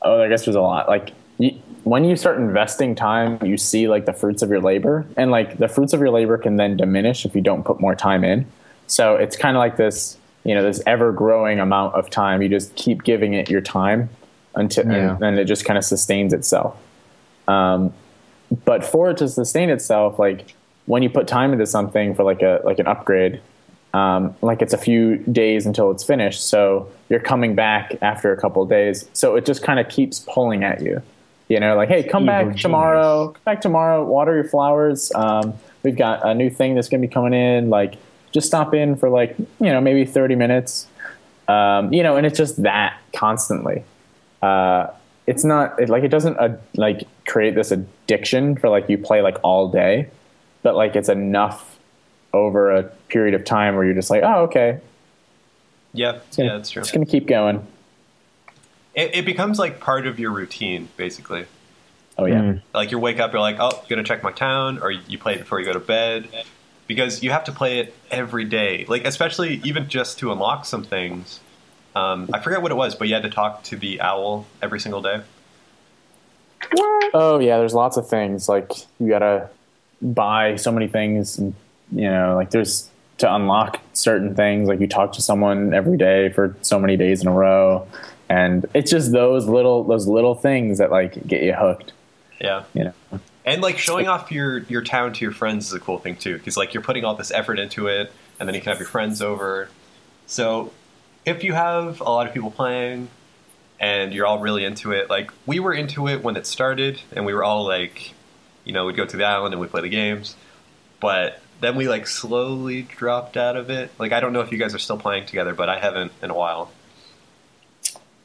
oh, I guess there's a lot. Like you, when you start investing time, you see like the fruits of your labor, and like the fruits of your labor can then diminish if you don't put more time in. So it's kind of like this, you know, this ever growing amount of time. You just keep giving it your time until, Yeah. and then it just kind of sustains itself. Um, but for it to sustain itself, like when you put time into something for like a like an upgrade, um, like it's a few days until it's finished. So you're coming back after a couple of days. So it just kind of keeps pulling at you. You know, like, hey, come back tomorrow. Come back tomorrow. Water your flowers. Um, we've got a new thing that's gonna be coming in. Like, just stop in for like you know maybe thirty minutes. Um, you know, and it's just that constantly. Uh, it's not it, like it doesn't uh, like create this addiction for like you play like all day, but like it's enough over a period of time where you're just like, oh, okay, Yeah, gonna- yeah, that's true. it's gonna keep going. It, it becomes like part of your routine, basically. Oh yeah. Mm. Like you wake up, you're like, oh, gonna check my town, or you play it before you go to bed, because you have to play it every day. Like especially even just to unlock some things. Um, I forget what it was, but you had to talk to the owl every single day. What? Oh yeah, there's lots of things like you gotta buy so many things. And, you know, like there's to unlock certain things. Like you talk to someone every day for so many days in a row, and it's just those little those little things that like get you hooked. Yeah. You know. And like showing off your your town to your friends is a cool thing too, because like you're putting all this effort into it, and then you can have your friends over. So if you have a lot of people playing, and you're all really into it, like we were into it when it started, and we were all like, you know, we'd go to the island and we'd play the games, but then we like slowly dropped out of it. Like I don't know if you guys are still playing together, but I haven't in a while.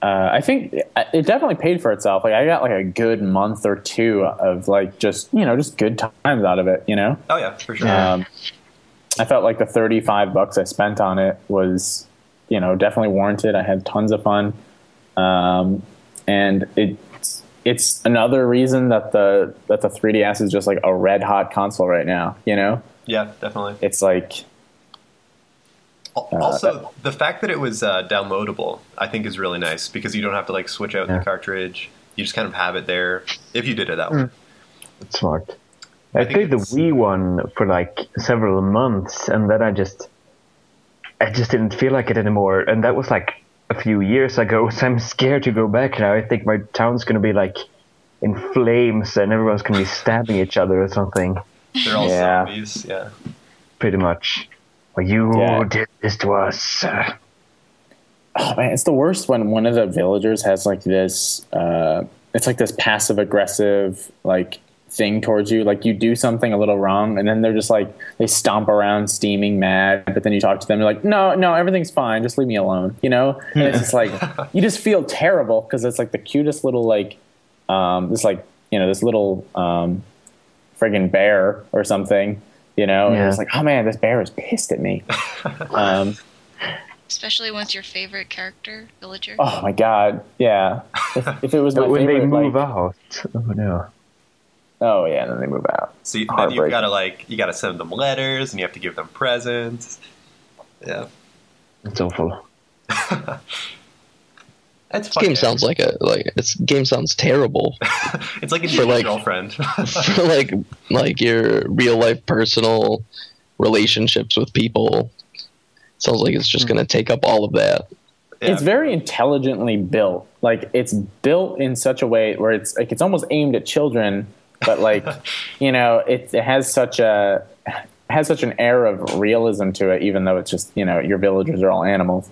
Uh, I think it definitely paid for itself. Like I got like a good month or two of like just you know just good times out of it. You know. Oh yeah, for sure. Um, I felt like the 35 bucks I spent on it was, you know, definitely warranted. I had tons of fun. Um, and it's, it's another reason that the, that the 3DS is just like a red hot console right now, you know? Yeah, definitely. It's like, Al- Uh, also, the fact that it was uh, downloadable, I think, is really nice because you don't have to like switch out Yeah. the cartridge. You just kind of have it there if you did it that way. That's smart. I I, played the Wii one for like several months, and then I just, I just didn't feel like it anymore. And that was like a few years ago, (laughs) so I'm scared to go back now. I think my town's gonna be like in flames, and everyone's gonna be stabbing each other or something. They're all Yeah. zombies. Yeah. Pretty much. Well, you Yeah. did this to us. Oh man, it's the worst when one of the villagers has like this, uh, it's like this passive aggressive, like, thing towards you. Like you do something a little wrong and then they're just like they stomp around steaming mad but then you talk to them they're like no no everything's fine just leave me alone you know? And it's just like (laughs) you just feel terrible because it's like the cutest little like um this like you know this little um friggin bear or something you know? And it's like oh man this bear is pissed at me. (laughs) Um Especially when it's your favorite character, villager. oh my god yeah. If, if it was (laughs) my but when favorite they move like, out, oh no. Oh yeah and then they move out So you, then you've got to like you got to send them letters and you have to give them presents. Yeah, It's awful. (laughs) it's This game sounds like a like this game sounds terrible (laughs) it's like a for, new like- girlfriend. (laughs) for like like your real life personal relationships with people. Sounds like it's just hmm. gonna take up all of that. Yeah. it's very intelligently built. Like it's built in such a way where it's like it's almost aimed at children, but like (laughs) you know, it, it has such a has such an air of realism to it, even though it's just you know your villagers are all animals.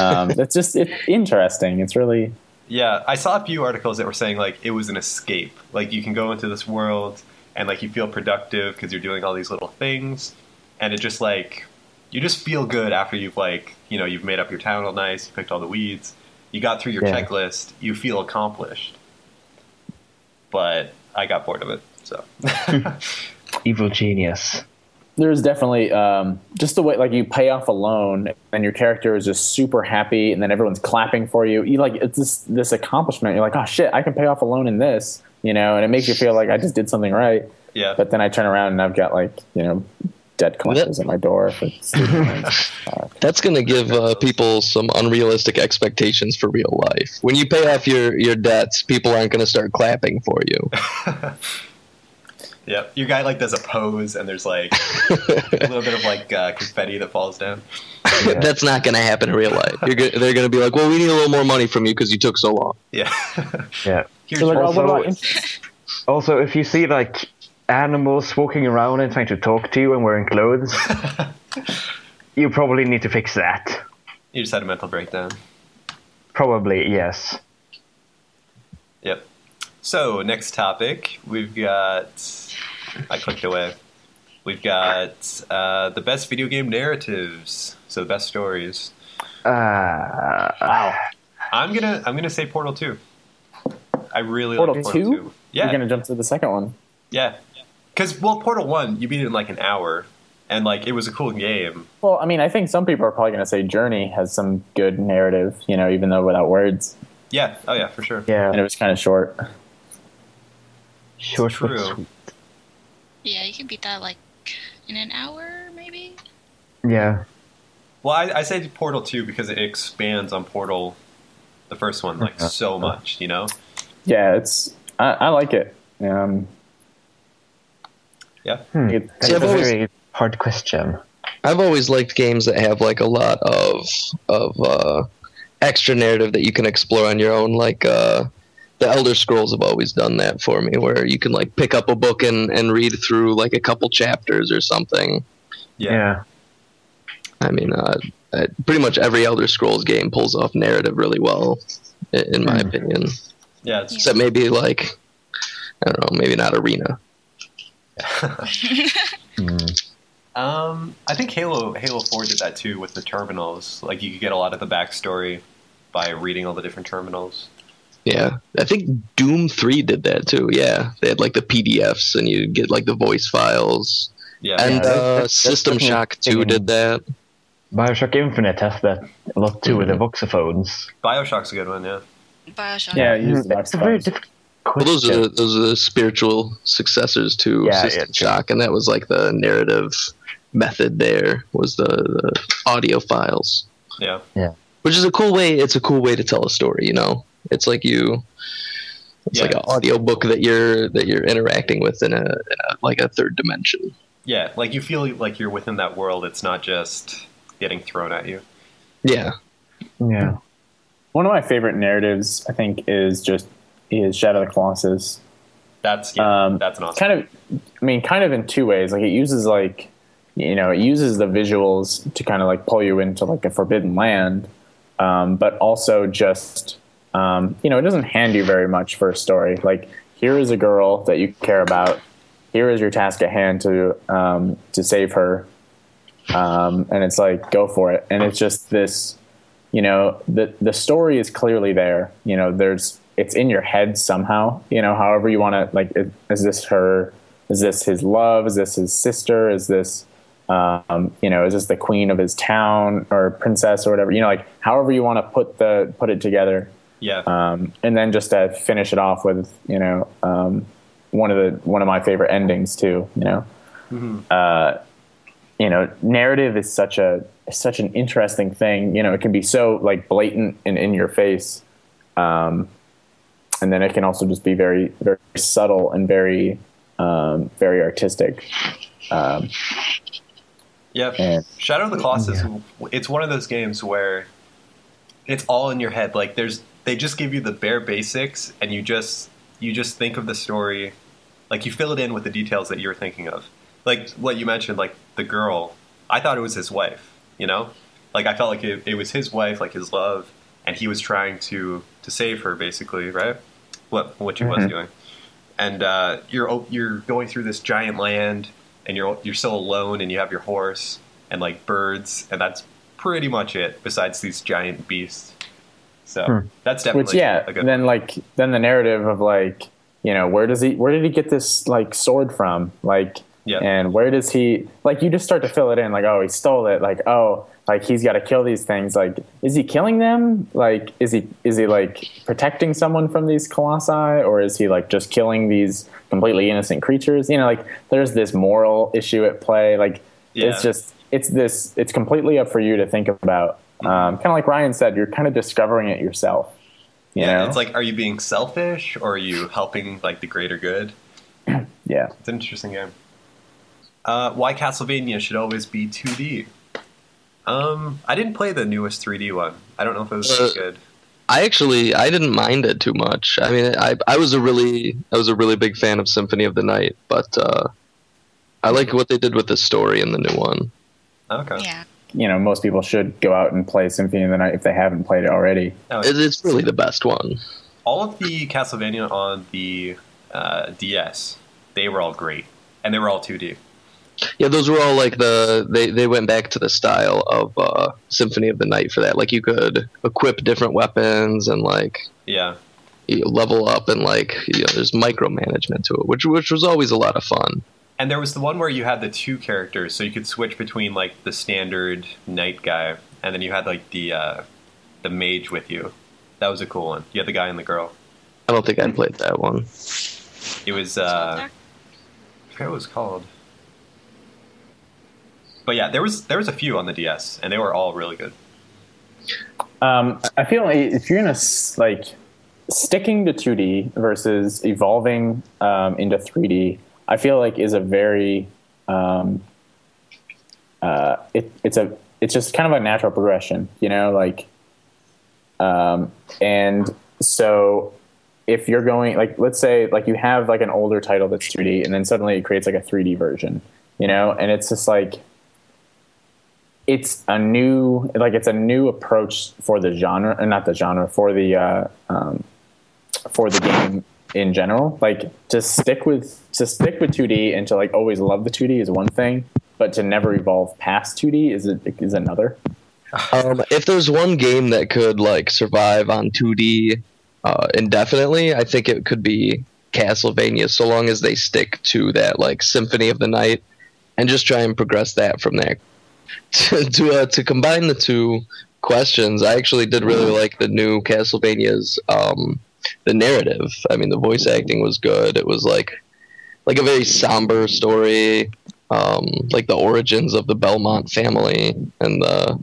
Um, (laughs) it's just it's interesting. It's really Yeah, I saw a few articles that were saying like it was an escape. Like you can go into this world and like you feel productive because you're doing all these little things, and it just like you just feel good after you've like you know you've made up your town all nice, you picked all the weeds, you got through your Yeah. checklist, you feel accomplished. But I got bored of it, so (laughs) Evil genius. there's definitely um, just the way like you pay off a loan and your character is just super happy and then everyone's clapping for you you like it's this this accomplishment you're like oh shit i can pay off a loan in this you know and it makes you feel like i just did something right yeah. but then i turn around and i've got like you know debt collectors at my door for (laughs) student loans. Uh, That's gonna give uh, people some unrealistic expectations for real life. When you pay off your your debts, people aren't gonna start clapping for you. (laughs) Yeah, your guy like does a pose, and there's like a little bit of like uh, confetti that falls down. (laughs) That's not gonna happen in real life. You're go- they're gonna be like, "Well, we need a little more money from you because you took so long." Yeah. Yeah. Here's so like, your- what Also- Also, if you see like animals walking around and trying to talk to you and wearing clothes, (laughs) you probably need to fix that. you just had a mental breakdown. Probably, yes. Yep. So next topic, we've got. I clicked away. We've got uh, the best video game narratives. So the best stories. Uh, Wow. I'm gonna I'm gonna say Portal Two. I really Portal like Portal 2? Two. Yeah, You're gonna jump to the second one. yeah. Because well, Portal One you beat it in like an hour, and like it was a cool game. Well, I mean, I think some people are probably gonna say Journey has some good narrative, you know, even though without words, Yeah. Oh yeah, for sure. Yeah. And it was kind of short. short but True. sweet. Yeah, you can beat that like in an hour, maybe. Yeah, Well, I, I say Portal Two because it expands on Portal, the first one, like so much. You know. Yeah, it's I, I like it. Um, Yeah. hmm. it- that's See, I've a always- very hard question. I've always liked games that have like a lot of of uh, extra narrative that you can explore on your own. Like uh, the Elder Scrolls have always done that for me, where you can like pick up a book and, and read through like a couple chapters or something. Yeah. Yeah, I mean, uh, pretty much every Elder Scrolls game pulls off narrative really well, in my Hmm. opinion. Yeah. it's- Except maybe like I don't know, maybe not Arena. (laughs) Um, I think Halo Halo Four did that too with the terminals. Like you could get a lot of the backstory by reading all the different terminals. Yeah, I think Doom Three did that too. Yeah, they had like the PDAs, and you get like the voice files. Yeah, And Yeah, uh, that's- System that's Shock Two did that. Bioshock Infinite has that a lot too with the voxophones. Bioshock's a good one. Yeah, Bioshock. Yeah, use It's a very Xbox. difficult Well, those are the, those are the spiritual successors to Yeah, System yeah. Shock, and that was like the narrative method. There was the, the audio files, yeah, which is a cool way. It's a cool way to tell a story. You know, it's like you. It's Yeah. like an audio book that you're that you're interacting with in a, in a like a third dimension. yeah. Like you feel like you're within that world. It's not just getting thrown at you. Yeah, Yeah, One of my favorite narratives, I think, is just is Shadow of the Colossus. That's yeah, Um, that's an awesome. Kind of, I mean, kind of in two ways. Like it uses like, you know, it uses the visuals to kind of like pull you into like a forbidden land, um, but also just, um, you know, it doesn't hand you very much for a story. Like here is a girl that you care about. Here is your task at hand to um, to save her, um, and it's like go for it. And it's just this, you know, the the story is clearly there. You know, there's it's in your head somehow. You know, however you want to like. Is, is this her? Is this his love? Is this his sister? Is this um, you know, is this the queen of his town or princess or whatever? You know, like however you want to put the put it together yeah, um, and then just to finish it off with you know um, one of the one of my favorite endings too. You know, uh, you know, narrative is such a such an interesting thing. You know, it can be so like blatant and in your face, um, and then it can also just be very very subtle and very um, very artistic. Um, yeah. and Shadow of the Colossus. It's one of those games where it's all in your head. Like there's, they just give you the bare basics, and you just you just think of the story, like you fill it in with the details that you're thinking of. Like what you mentioned, like the girl. I thought it was his wife. You know, like I felt like it, it was his wife, like his love, and he was trying to to save her, basically, right? What what he was Mhm. doing, and uh, you're you're going through this giant land, and you're you're so alone, and you have your horse and like birds, and that's pretty much it. Besides these giant beasts, so Hmm. that's definitely which yeah then like then the narrative of like you know where does he where did he get this like sword from like Yeah. and where does he like you just start to fill it in like oh he stole it like oh like he's got to kill these things. Like is he killing them? Like is he is he like protecting someone from these colossi? Or is he like just killing these completely innocent creatures? You know like there's this moral issue at play. Like Yeah. it's just it's this it's completely up for you to think about. Um, kind of like ryan said you're kind of discovering it yourself you yeah, know? it's like, are you being selfish? Or are you helping like the greater good? (clears throat) yeah. It's an interesting game. Uh, why Castlevania should always be 2D? Um, I didn't play the newest 3D one. I don't know if it was Uh, good. I actually I didn't mind it too much. I mean, I I was a really I was a really big fan of Symphony of the Night, but uh, I like what they did with the story in the new one. Okay. Yeah. you know most people should go out and play symphony of the night if they haven't played it already Oh, It, it's really the best one. all of the Castlevania on the uh, DS, they were all great, and they were all 2D. Yeah, those were all like the they, they went back to the style of uh, Symphony of the Night for that. Like you could equip different weapons and like Yeah, you level up and like you know, there's micromanagement to it, which which was always a lot of fun. and there was the one where you had the two characters, so you could switch between like the standard knight guy, and then you had like the uh, the mage with you. That was a cool one. You had the guy and the girl. I don't think I played that one. It was uh, I forget what it was called. But yeah, there was there was a few on the DS, and they were all really good. Um, I feel like if you're gonna like sticking to 2D versus evolving um, into 3D, I feel like is a very um, uh, it, it's a it's just kind of a natural progression, you know, like um, and so if you're going like let's say like you have like an older title that's 2D and then suddenly it creates like a 3D version, you know, and it's just like it's a new like it's a new approach for the genre uh, not the genre for the uh, um, for the game in general like to stick with to stick with 2d and to like always love the 2d is one thing but to never evolve past 2d is is another Um, if there's one game that could like survive on 2D uh, indefinitely, I think it could be Castlevania, so long as they stick to that like Symphony of the Night and just try and progress that from there. To to, uh, to combine the two questions, I actually did really like the new Castlevania's um, the narrative. I mean, the voice acting was good. It was like like a very somber story, um, like the origins of the Belmont family and the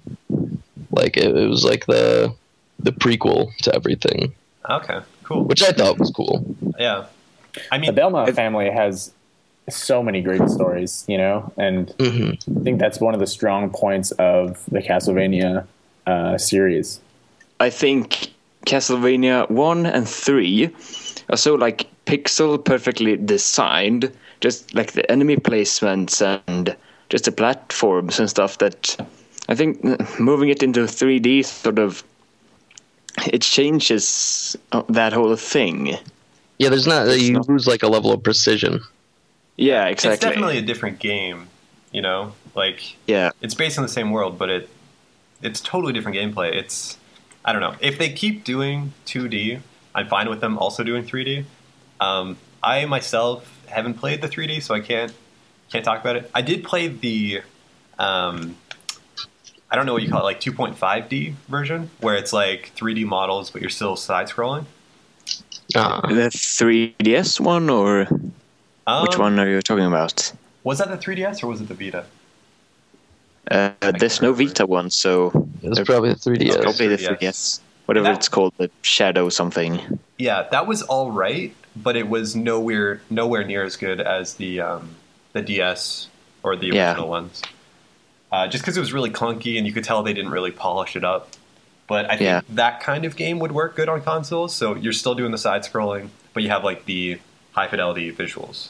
like it, it was like the the prequel to everything, Okay, cool. which I thought was cool. Yeah, I mean, the belmont family has so many great stories you know and hmm i think that's one of the strong points of the castlevania uh, series I think Castlevania 1 and 3 are so like pixel perfectly designed, just like the enemy placements and just the platforms and stuff that I think moving it into 3D sort of it changes uh, that whole thing. Yeah, there's not It's you not- lose like a level of precision. Yeah, exactly. it's definitely a different game. You know, like yeah. it's based in the same world, but it it's totally different gameplay. It's I don't know if they keep doing 2D, I'm fine with them also doing 3D. Um, I myself haven't played the 3D, so I can't can't talk about it. I did play the um, I don't know what you call it, like 2.5D version, where it's like 3D models, but you're still side scrolling. Uh, The 3DS one or Um, which one are you talking about? was that? The 3DS or was it the Vita? Uh, there's no. Vita one, so it's probably a 3DS. Okay. probably the 3DS. 3DS. Whatever That- it's called, the Shadow something. Yeah, that was all right, but it was nowhere nowhere near as good as the um, the DS or the Yeah. original ones. Uh, just because it was really clunky and you could tell they didn't really polish it up. But I think Yeah. that kind of game would work good on consoles. So you're still doing the side scrolling, but you have like the high fidelity visuals.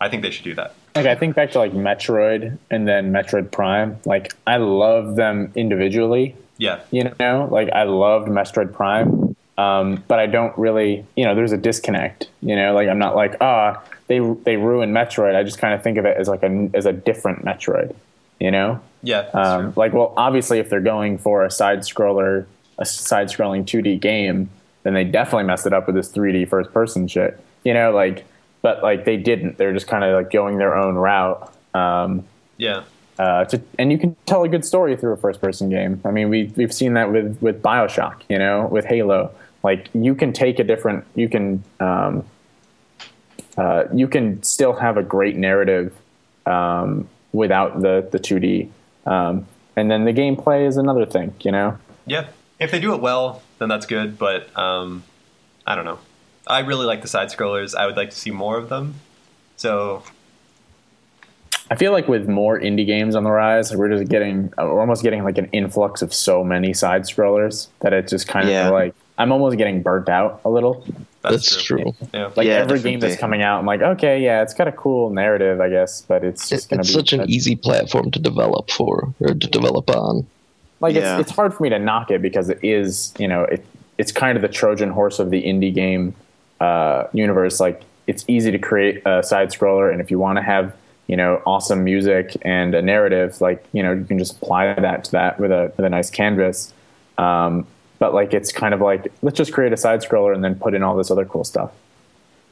I think they should do that. like I think back to like Metroid and then Metroid Prime. Like I love them individually, Yeah, you know. Like I loved Metroid Prime, um, but I don't really, you know, there's a disconnect. You know, like I'm not like ah they they ruined Metroid. I just kind of think of it as like a as a different Metroid. You know, yeah, um, like well obviously if they're going for a side scroller, a side scrolling 2D game, then they definitely messed it up with this 3D first person shit. You know, like but like they didn't. They're just kind of like going their own route. Um, yeah, uh, to, and you can tell a good story through a first person game. I mean, we we've seen that with with Bioshock, you know, with Halo. Like you can take a different, you can um, uh, you can still have a great narrative um, without the the two D. Um, and then the gameplay is another thing, you know. yeah. If they do it well, then that's good. But um, I don't know. I really like the side scrollers. I would like to see more of them. So I feel like with more indie games on the rise, we're just getting, we're almost getting like an influx of so many side scrollers that it's just kind of like I'm almost getting burnt out a little. that's, That's true. Yeah. Like Yeah, every game that's coming out, I'm like, okay, yeah, it's got a cool narrative, I guess, but it's just It- gonna it's be such an easy platform to develop for or to develop on. like Yeah. it's it's hard for me to knock it because it is, you know, it it's kind of the Trojan horse of the indie game uh, universe. Like it's easy to create a side scroller, and if you want to have you know awesome music and a narrative, like you know you can just apply that to that with a with a nice canvas. Um, but like it's kind of like let's just create a side scroller and then put in all this other cool stuff.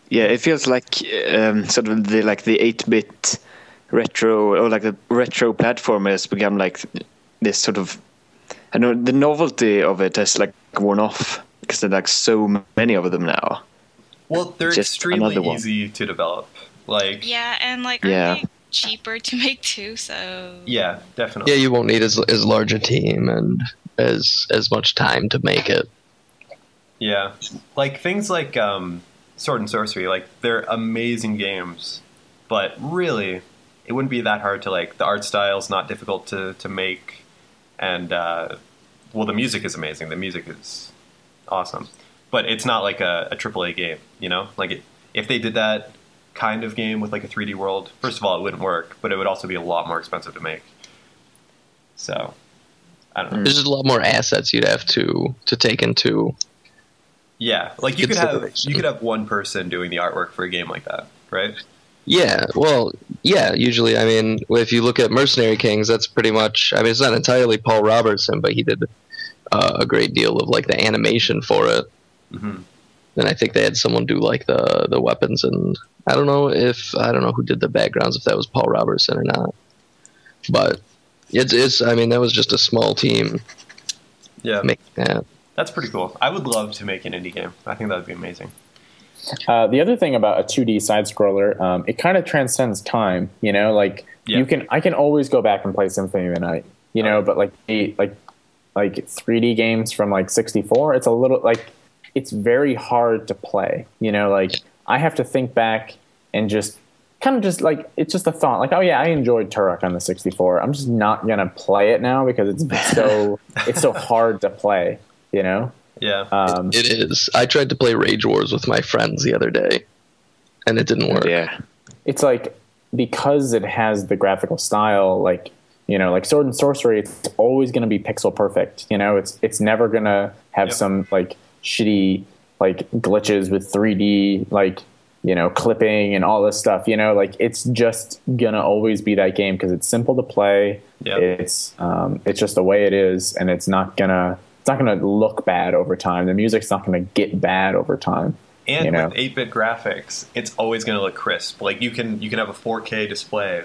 Yeah, it feels like um, sort of the like the eight bit retro or like the retro platform has become like this sort of I know the novelty of it has like worn off because there like so many of them now. Well, they're Just extremely easy to develop. Like, yeah, Yeah, and like Yeah. are they cheaper to make too? So yeah, definitely. Yeah, you won't need as as large a team and as as much time to make it. Yeah, like things like um, Sword and Sworcery, like they're amazing games, but really, it wouldn't be that hard to like. The art style's not difficult to to make, and uh, well, the music is amazing. The music is awesome, but it's not like a, a AAA game. You know, like it, if they did that kind of game with like a 3D world, first of all, it wouldn't work, but it would also be a lot more expensive to make. So, I don't know. There's just a lot more assets you'd have to to take into. Yeah, like you could have you could have one person doing the artwork for a game like that, right? Yeah, well, yeah. Usually, I mean, if you look at Mercenary Kings, that's pretty much. I mean, it's not entirely Paul Robertson, but he did uh, a great deal of like the animation for it. Hmm And I think they had someone do like the the weapons, and I don't know if I don't know who did the backgrounds, if that was Paul Robertson or not. But it's it's. I mean, that was just a small team Yeah, making that. that's pretty cool. I would love to make an indie game. I think that would be amazing. Uh, the other thing about a 2D side scroller, um, it kind of transcends time. You know, like Yeah. you can, I can always go back and play Symphony of the Night. You know, but like the like like 3D games from like 64, it's a little like it's very hard to play. You know, like I have to think back and just kind of just like it's just a thought like oh yeah i enjoyed turok on the 64 i'm just not gonna play it now because it's (laughs) so it's so hard to play you know Yeah, um, It is. I tried to play Rage Wars with my friends the other day, and it didn't work. Yeah. it's like because it has the graphical style like you know like sword and sworcery it's always going to be pixel perfect you know it's it's never going to have Yep. some like shitty like glitches with 3d like you know clipping and all this stuff you know like it's just gonna always be that game because it's simple to play Yep. it's um it's just the way it is and it's not gonna it's not gonna look bad over time the music's not gonna get bad over time and you know. with 8-bit graphics, it's always going to look crisp. Like you can you can have a 4K display,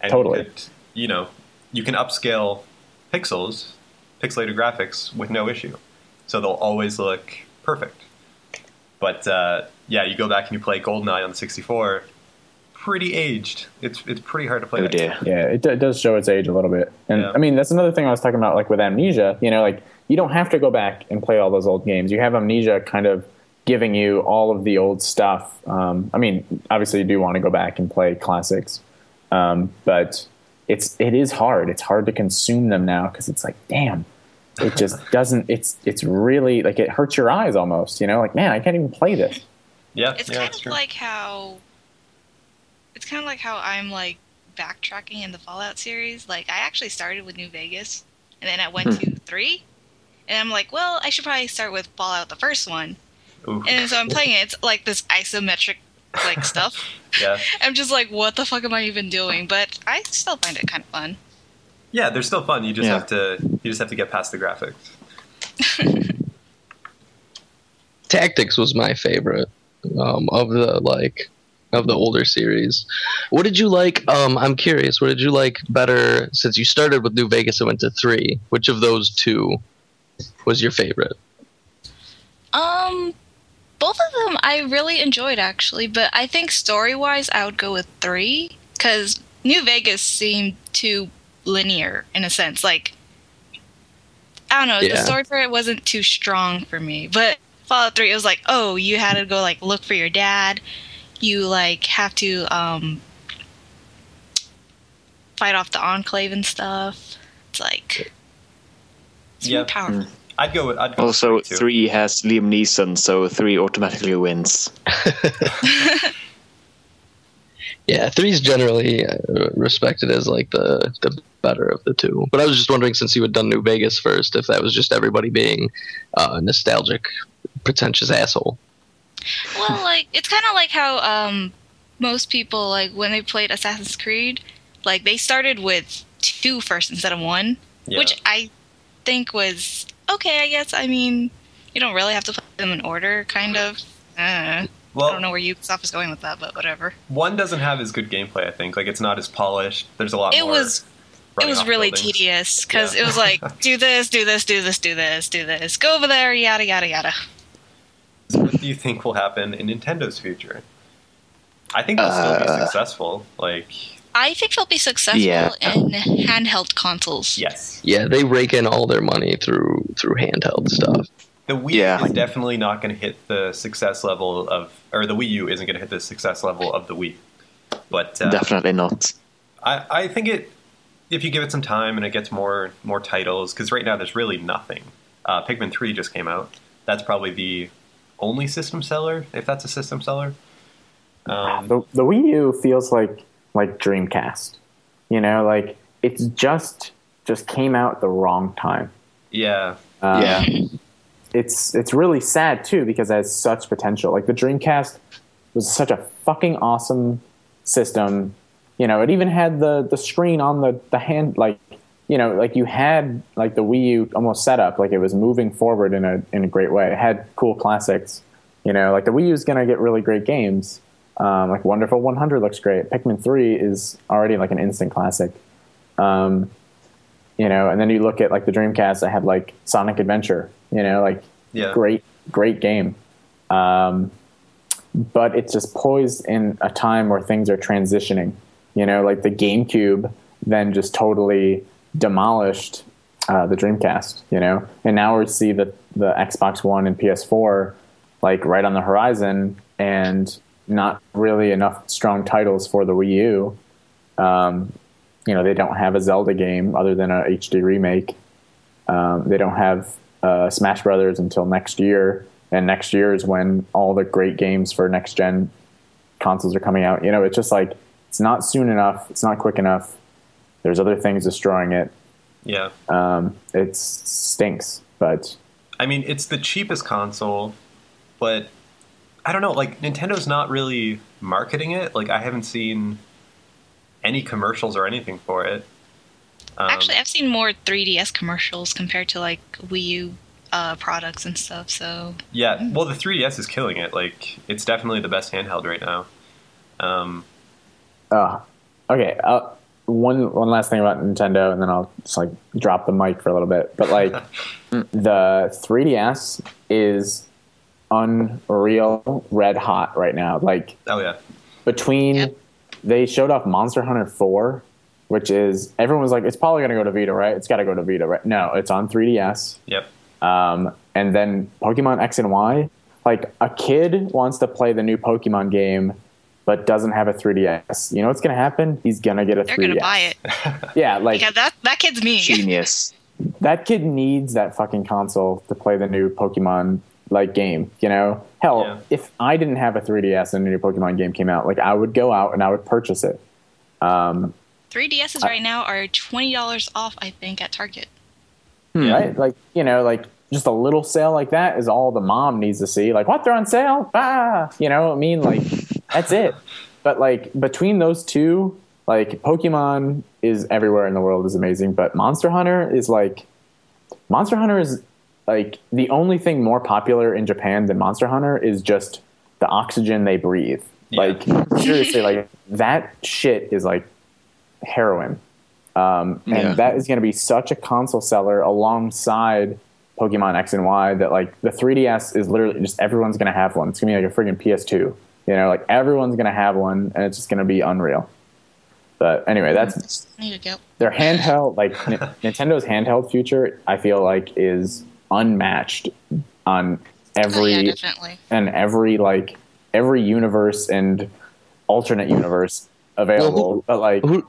and Totally. you, could, you know you can upscale pixels, pixelated graphics with no issue, so they'll always look perfect. But uh, yeah, you go back and you play GoldenEye on the 64, pretty aged. It's it's pretty hard to play. Oh dear. Yeah, it, d- it does show its age a little bit. And Yeah. I mean, that's another thing I was talking about, like with Amnesia. You know, like you don't have to go back and play all those old games. You have Amnesia kind of giving you all of the old stuff. Um, I mean, obviously, you do want to go back and play classics, um, but it's it is hard. It's hard to consume them now because it's like, damn, it just (laughs) doesn't. It's it's really like it hurts your eyes almost. You know, like man, I can't even play this. Yeah, It's yeah, kind of true. like how it's kind of like how I'm like backtracking in the Fallout series. Like I actually started with New Vegas, and then I went Hmm. to three, and I'm like, well, I should probably start with Fallout, the first one. Ooh, And so I'm playing it. It's like this isometric like stuff. (laughs) yeah, (laughs) I'm just like, what the fuck am I even doing? But I still find it kind of fun. Yeah. They're still fun. You just Yeah. have to you just have to get past the graphics. (laughs) Tactics was my favorite um, of the like of the older series. What did you like? Um, I'm curious. What did you like better since you started with New Vegas and went to three? Which of those two was your favorite? Um, both of them I really enjoyed actually, but I think story wise I would go with three because New Vegas seemed too linear in a sense. Like, I don't know, the story for it wasn't too strong for me. But Fallout Three, it was like, oh, you had to go like look for your dad. You like have to um fight off the Enclave and stuff. It's like. It's Yeah. really powerful. I'd go with I'd go Also, with three, three has Liam Neeson, so three automatically wins. (laughs) (laughs) (laughs) Yeah, three's generally uh, respected as like the the better of the two. But I was just wondering, since you had done New Vegas first, if that was just everybody being uh, nostalgic, pretentious asshole. Well, like it's kind of like how um, most people like when they played Assassin's Creed, like they started with two first instead of one, Yeah. which I think was okay. I guess I mean you don't really have to play them in order, kind of. Uh, well, I don't know where Ubisoft is going with that, but whatever. one doesn't have as good gameplay. I think like it's not as polished. There's a lot. It more was it was really buildings. tedious because Yeah. it was like (laughs) do this, do this, do this, do this, do this, go over there, yada yada yada. So what do you think will happen in Nintendo's future? I think they'll still be Uh, successful. Like I think they'll be successful Yeah. in handheld consoles. yes, Yeah, they rake in all their money through through handheld stuff. The Wii Yeah. is definitely not going to hit the success level of, or the Wii U isn't going to hit the success level of the Wii. But uh, Definitely not. I, I think it if you give it some time and it gets more more titles because right now there's really nothing. Uh, Pikmin three just came out. That's probably the only system seller, if that's a system seller. Um, The, the Wii U feels like like Dreamcast. You know, like it's just just came out at the wrong time. yeah, Um, Yeah. (laughs) it's it's really sad too because it has such potential. Like the Dreamcast was such a fucking awesome system. You know, it even had the the screen on the the hand like you know, like you had like the Wii U almost set up like it was moving forward in a in a great way. It had cool classics. You know, like the Wii U is gonna get really great games. Um, like Wonderful 100 looks great. Pikmin 3 is already like an instant classic. Um, you know, and then you look at like the Dreamcast that had like Sonic Adventure. You know, like yeah. great, great game. Um, but it's just poised in a time where things are transitioning. You know, like the GameCube then just totally demolished uh, the Dreamcast. You know, and now we see the the Xbox One and PS4 like right on the horizon, and not really enough strong titles for the Wii U. Um, you know, they don't have a Zelda game other than a HD remake. Um, they don't have uh, Smash Brothers until next year, and next year is when all the great games for next gen consoles are coming out. You know, it's just like it's not soon enough. It's not quick enough. There's other things destroying it. yeah. Um, it stinks, but I mean, it's the cheapest console, but I don't know. Like Nintendo's not really marketing it. Like I haven't seen any commercials or anything for it. Um, Actually, I've seen more 3DS commercials compared to like Wii U uh, products and stuff. So yeah. Well, the 3DS is killing it. Like it's definitely the best handheld right now. Um, uh, okay. Uh, one one last thing about Nintendo, and then I'll just like drop the mic for a little bit. But like (laughs) the 3DS is unreal, red hot right now. Like oh yeah. between Yep. they showed off Monster Hunter 4, which is everyone was like, it's probably going to go to Vita, right? It's got to go to Vita, right? No, it's on 3DS. Yep. Um, and then Pokemon X and Y. Like a kid wants to play the new Pokemon game, but doesn't have a 3DS. You know what's going to happen? He's going to get a they're 3DS. gonna buy it. (laughs) (laughs) Yeah, like Yeah, that that kid's me. Genius. (laughs) that kid needs that fucking console to play the new Pokemon like game. You know, hell, Yeah. if I didn't have a 3DS and a new Pokemon game came out, like I would go out and I would purchase it. Um, 3DSs right now are twenty dollars off, I think, at Target. Hmm. right? Like you know, like just a little sale like that is all the mom needs to see. Like what they're on sale, ah, you know what I mean? Like that's it. But like between those two, like Pokemon is everywhere in the world is amazing, but Monster Hunter is like Monster Hunter is like the only thing more popular in Japan than Monster Hunter is just the oxygen they breathe. Yeah. Like seriously, like that shit is like heroin. Um, and Yeah. that is going to be such a console seller alongside Pokemon X and Y that like the 3DS is literally just everyone's going to have one. It's going to be like a freaking PS2. You know, like everyone's going to have one, and it's just going to be unreal. But anyway, that's Need to go. their handheld. Like N- (laughs) Nintendo's handheld future, I feel like is unmatched on Oh, every yeah, and every like every universe and alternate universe available. who- but like Who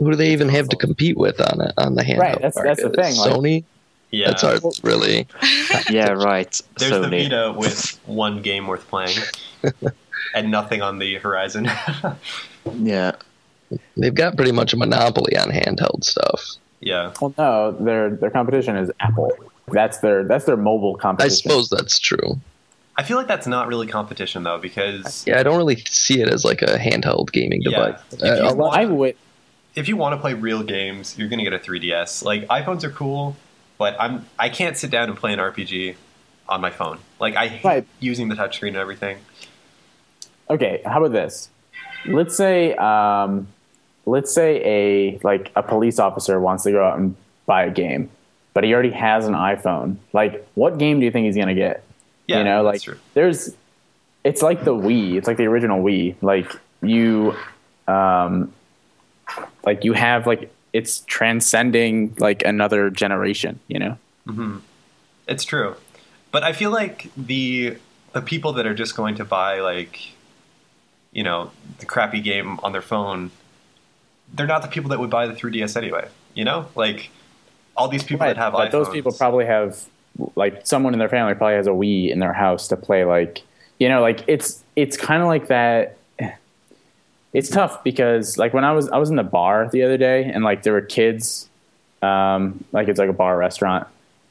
who do they even have to compete with on it on the handheld? Right, that's- that's the market? thing, like- Sony. Yeah. That's hard, really. (laughs) Yeah, right. There's the Sony. Vita with one game worth playing, (laughs) and nothing on the horizon. (laughs) Yeah. They've got pretty much a monopoly on handheld stuff. Yeah. Well, no, their their competition is Apple. That's their that's their mobile competition I suppose that's true. I feel like that's not really competition though, because Yeah, I don't really see it as like a handheld gaming Yeah. device. If Uh, you a lot- want- I would. If you want to play real games, you're gonna get a 3DS. Like iPhones are cool, but I'm I can't sit down and play an RPG on my phone. Like I hate Right. using the touchscreen and everything. Okay, how about this? Let's say, um, let's say a like a police officer wants to go out and buy a game, but he already has an iPhone. Like, what game do you think he's gonna get? Yeah, you know, that's like true. there's, it's like the Wii. It's like the original Wii. Like you, um, like you have like it's transcending like another generation. You know. Mm-hmm. It's true, but I feel like the the people that are just going to buy like, you know, the crappy game on their phone, they're not the people that would buy the 3DS anyway. You know, like all these people that have but iPhones. those people probably have like someone in their family probably has a Wii in their house to play like you know like it's it's kind of like that it's tough because like when I was I was in the bar the other day and like there were kids um like it's like a bar restaurant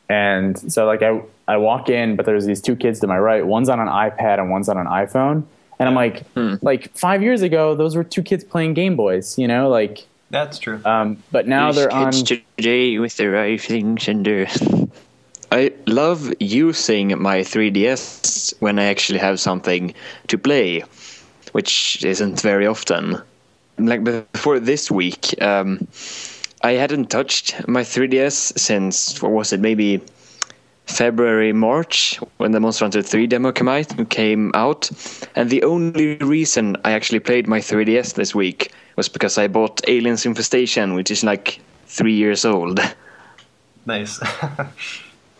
and so like I I walk in but there's these two kids to my right one's on an iPad and one's on an iPhone and I'm like like 5 years ago those were two kids playing Game Boys you know like That's true. um but now These they're on kids today with their iPhones and their. I love using my 3DS when I actually have something to play, which isn't very often. Like before this week, um, I hadn't touched my 3DS since what was it? Maybe February, March, when the Monster Hunter 3 demo came out, came out. And the only reason I actually played my 3DS this week was because I bought Aliens Infestation, which is like three years old. Nice. (laughs)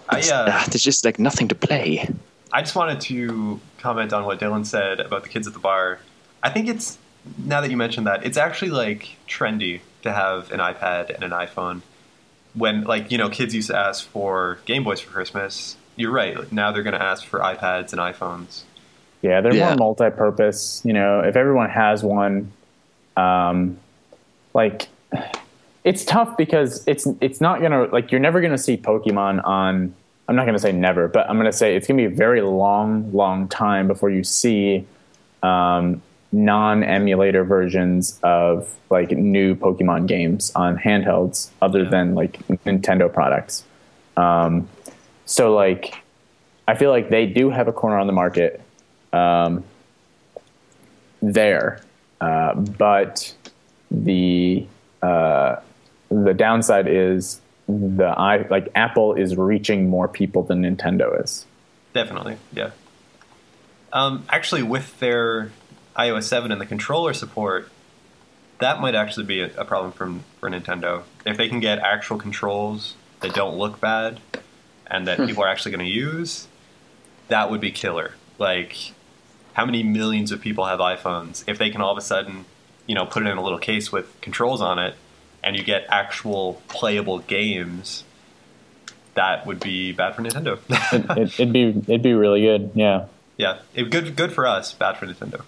I uh, Ah, There's just like nothing to play. I just wanted to comment on what Dylan said about the kids at the bar. I think it's now that you mentioned that, it's actually like trendy to have an iPad and an iPhone. When like you know kids used to ask for Game Boys for Christmas, you're right. Like, now they're going to ask for iPads and iPhones. Yeah, they're Yeah. more multi-purpose. You know, if everyone has one, um, like it's tough because it's it's not gonna like you're never gonna see Pokemon on. I'm not gonna say never, but I'm gonna say it's gonna be a very long, long time before you see um, non-emulator versions of like new Pokemon games on handhelds, other Yeah. than like Nintendo products. Um, so like, I feel like they do have a corner on the market um, there, uh, but the uh, the downside is the i like Apple is reaching more people than Nintendo is. Definitely, yeah. Um, actually, with their iOS 7 and the controller support, that might actually be a, a problem from for Nintendo. If they can get actual controls that don't look bad and that people are actually going to use, that would be killer. Like, how many millions of people have iPhones? If they can all of a sudden, you know, put it in a little case with controls on it, and you get actual playable games, that would be bad for Nintendo. It, (laughs) it, it'd be it'd be really good. Yeah. Yeah, it, good good for us, bad for Nintendo.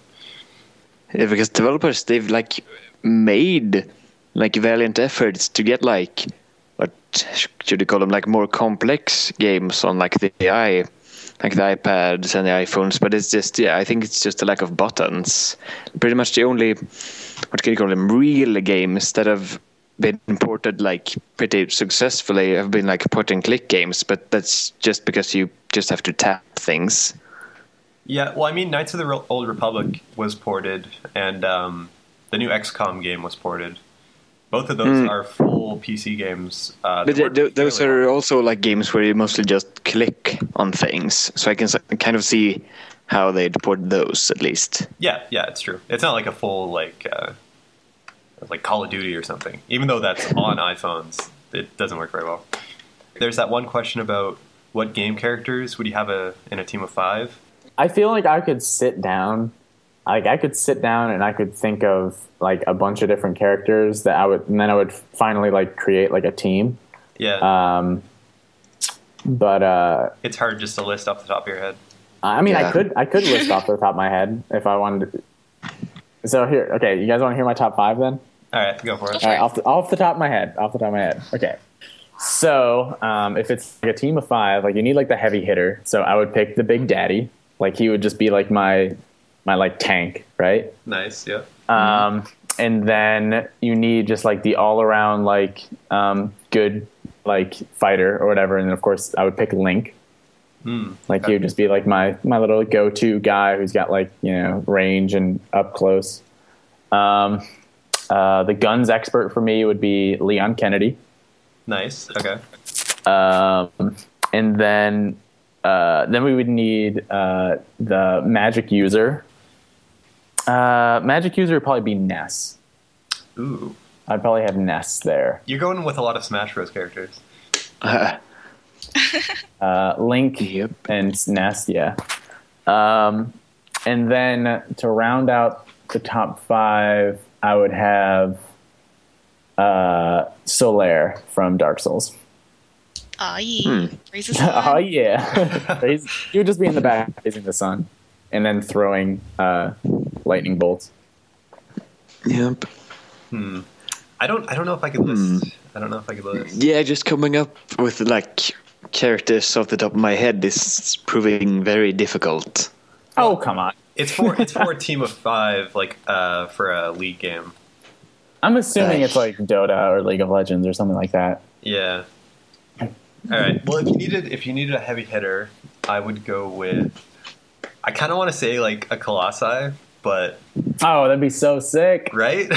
Yeah, because developers they've like made like valiant efforts to get like what should you call them like more complex games on like the i like the iPads and the iPhones, but it's just yeah, I think it's just a lack of buttons. Pretty much the only what can you call them real games that have been ported like pretty successfully have been like put point and click games, but that's just because you just have to tap things. Yeah, well, I mean, Knights of the Re- Old Republic was ported, and um, the new XCOM game was ported. Both of those are full PC games. Uh, But th- th- those are also like games where you mostly just click on things, so I can s- kind of see how they'd port those at least. yeah, yeah, it's true. It's not like a full like uh, like Call of Duty or something. Even though that's (laughs) on iPhones, it doesn't work very well. There's that one question about what game characters would you have a in a team of five? I feel like I could sit down, like I could sit down and I could think of like a bunch of different characters that I would, and then I would finally like create like a team. Yeah, Um, but uh, it's hard just to list off the top of your head. I mean, I could I could list off the (laughs) top of my head if I wanted. to. So here, okay, you guys want to hear my top five then? All right, go for it. All right, off the, off the top of my head, off the top of my head. Okay. So, um, if it's like a team of five, like you need like the heavy hitter. So I would pick the Big Daddy. Like he would just be like my my like tank, right? Nice. Yeah. Um, and then you need just like the all around like um, good like fighter or whatever. And then of course I would pick Link. Hmm. Like he would just be like my my little go to guy who's got like you know range and up close. Um, uh, the guns expert for me would be Leon Kennedy. Nice. Okay. Um, and then uh, then we would need uh, the magic user. Uh, magic user would probably be Ness. Ooh, I'd probably have Ness there. you're going with a lot of Smash Bros. characters. Uh, (laughs) Uh, Link Yep. and Ness, yeah. Um, and then to round out the top five, I would have uh, Solaire from Dark Souls. Aw, (laughs) yeah. (laughs) Hmm. Raises oh yeah, He's- he would just be in the back facing the sun, and then throwing uh, lightning bolts. yep. Hmm. I don't. I don't know if I could list. I don't know if I could list. Yeah, just coming up with like characters off the top of my head is proving very difficult. Oh come on! It's for it's (laughs) for a team of five, like uh, for a league game. I'm assuming Ay. it's like Dota or League of Legends or something like that. Yeah. All right. Well, if you needed if you needed a heavy hitter, I would go with. I kind of want to say like a Colossi, but Oh, that'd be so sick. right. (laughs)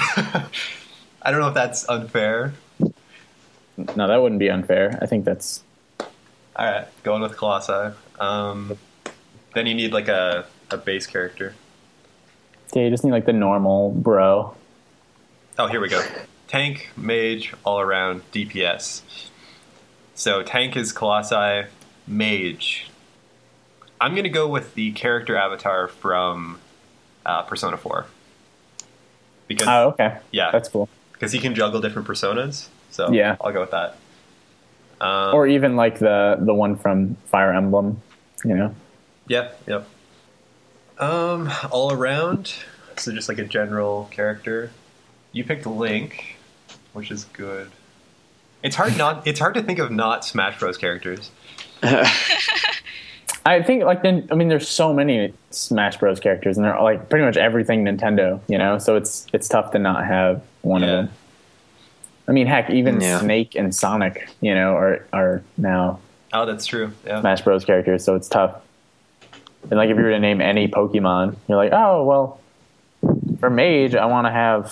I don't know if that's unfair. No, that wouldn't be unfair. I think that's All right, going with Colossi. Um, then you need like a, a base character. yeah. You just need like the normal bro. Oh, here we go. Tank, mage, all around, DPS. So tank is Colossi, mage. I'm gonna go with the character avatar from uh, Persona 4 because Oh, okay. yeah, That's cool. because he can juggle different personas. So Yeah. I'll go with that. Um, Or even like the the one from Fire Emblem. You know. Yeah, yep. Um, all around, so just like a general character. You picked Link, which is good. It's hard not. It's hard to think of not Smash Bros. characters. (laughs) I think like then I mean there's so many Smash Bros characters and they're like pretty much everything Nintendo, you know. So it's it's tough to not have one Yeah. of them. I mean, heck, even Yeah. Snake and Sonic, you know, are are now Oh, that's true. Yeah. Smash Bros characters, so it's tough. And like if you were to name any Pokemon, you're like, oh well, for Mage, I want to have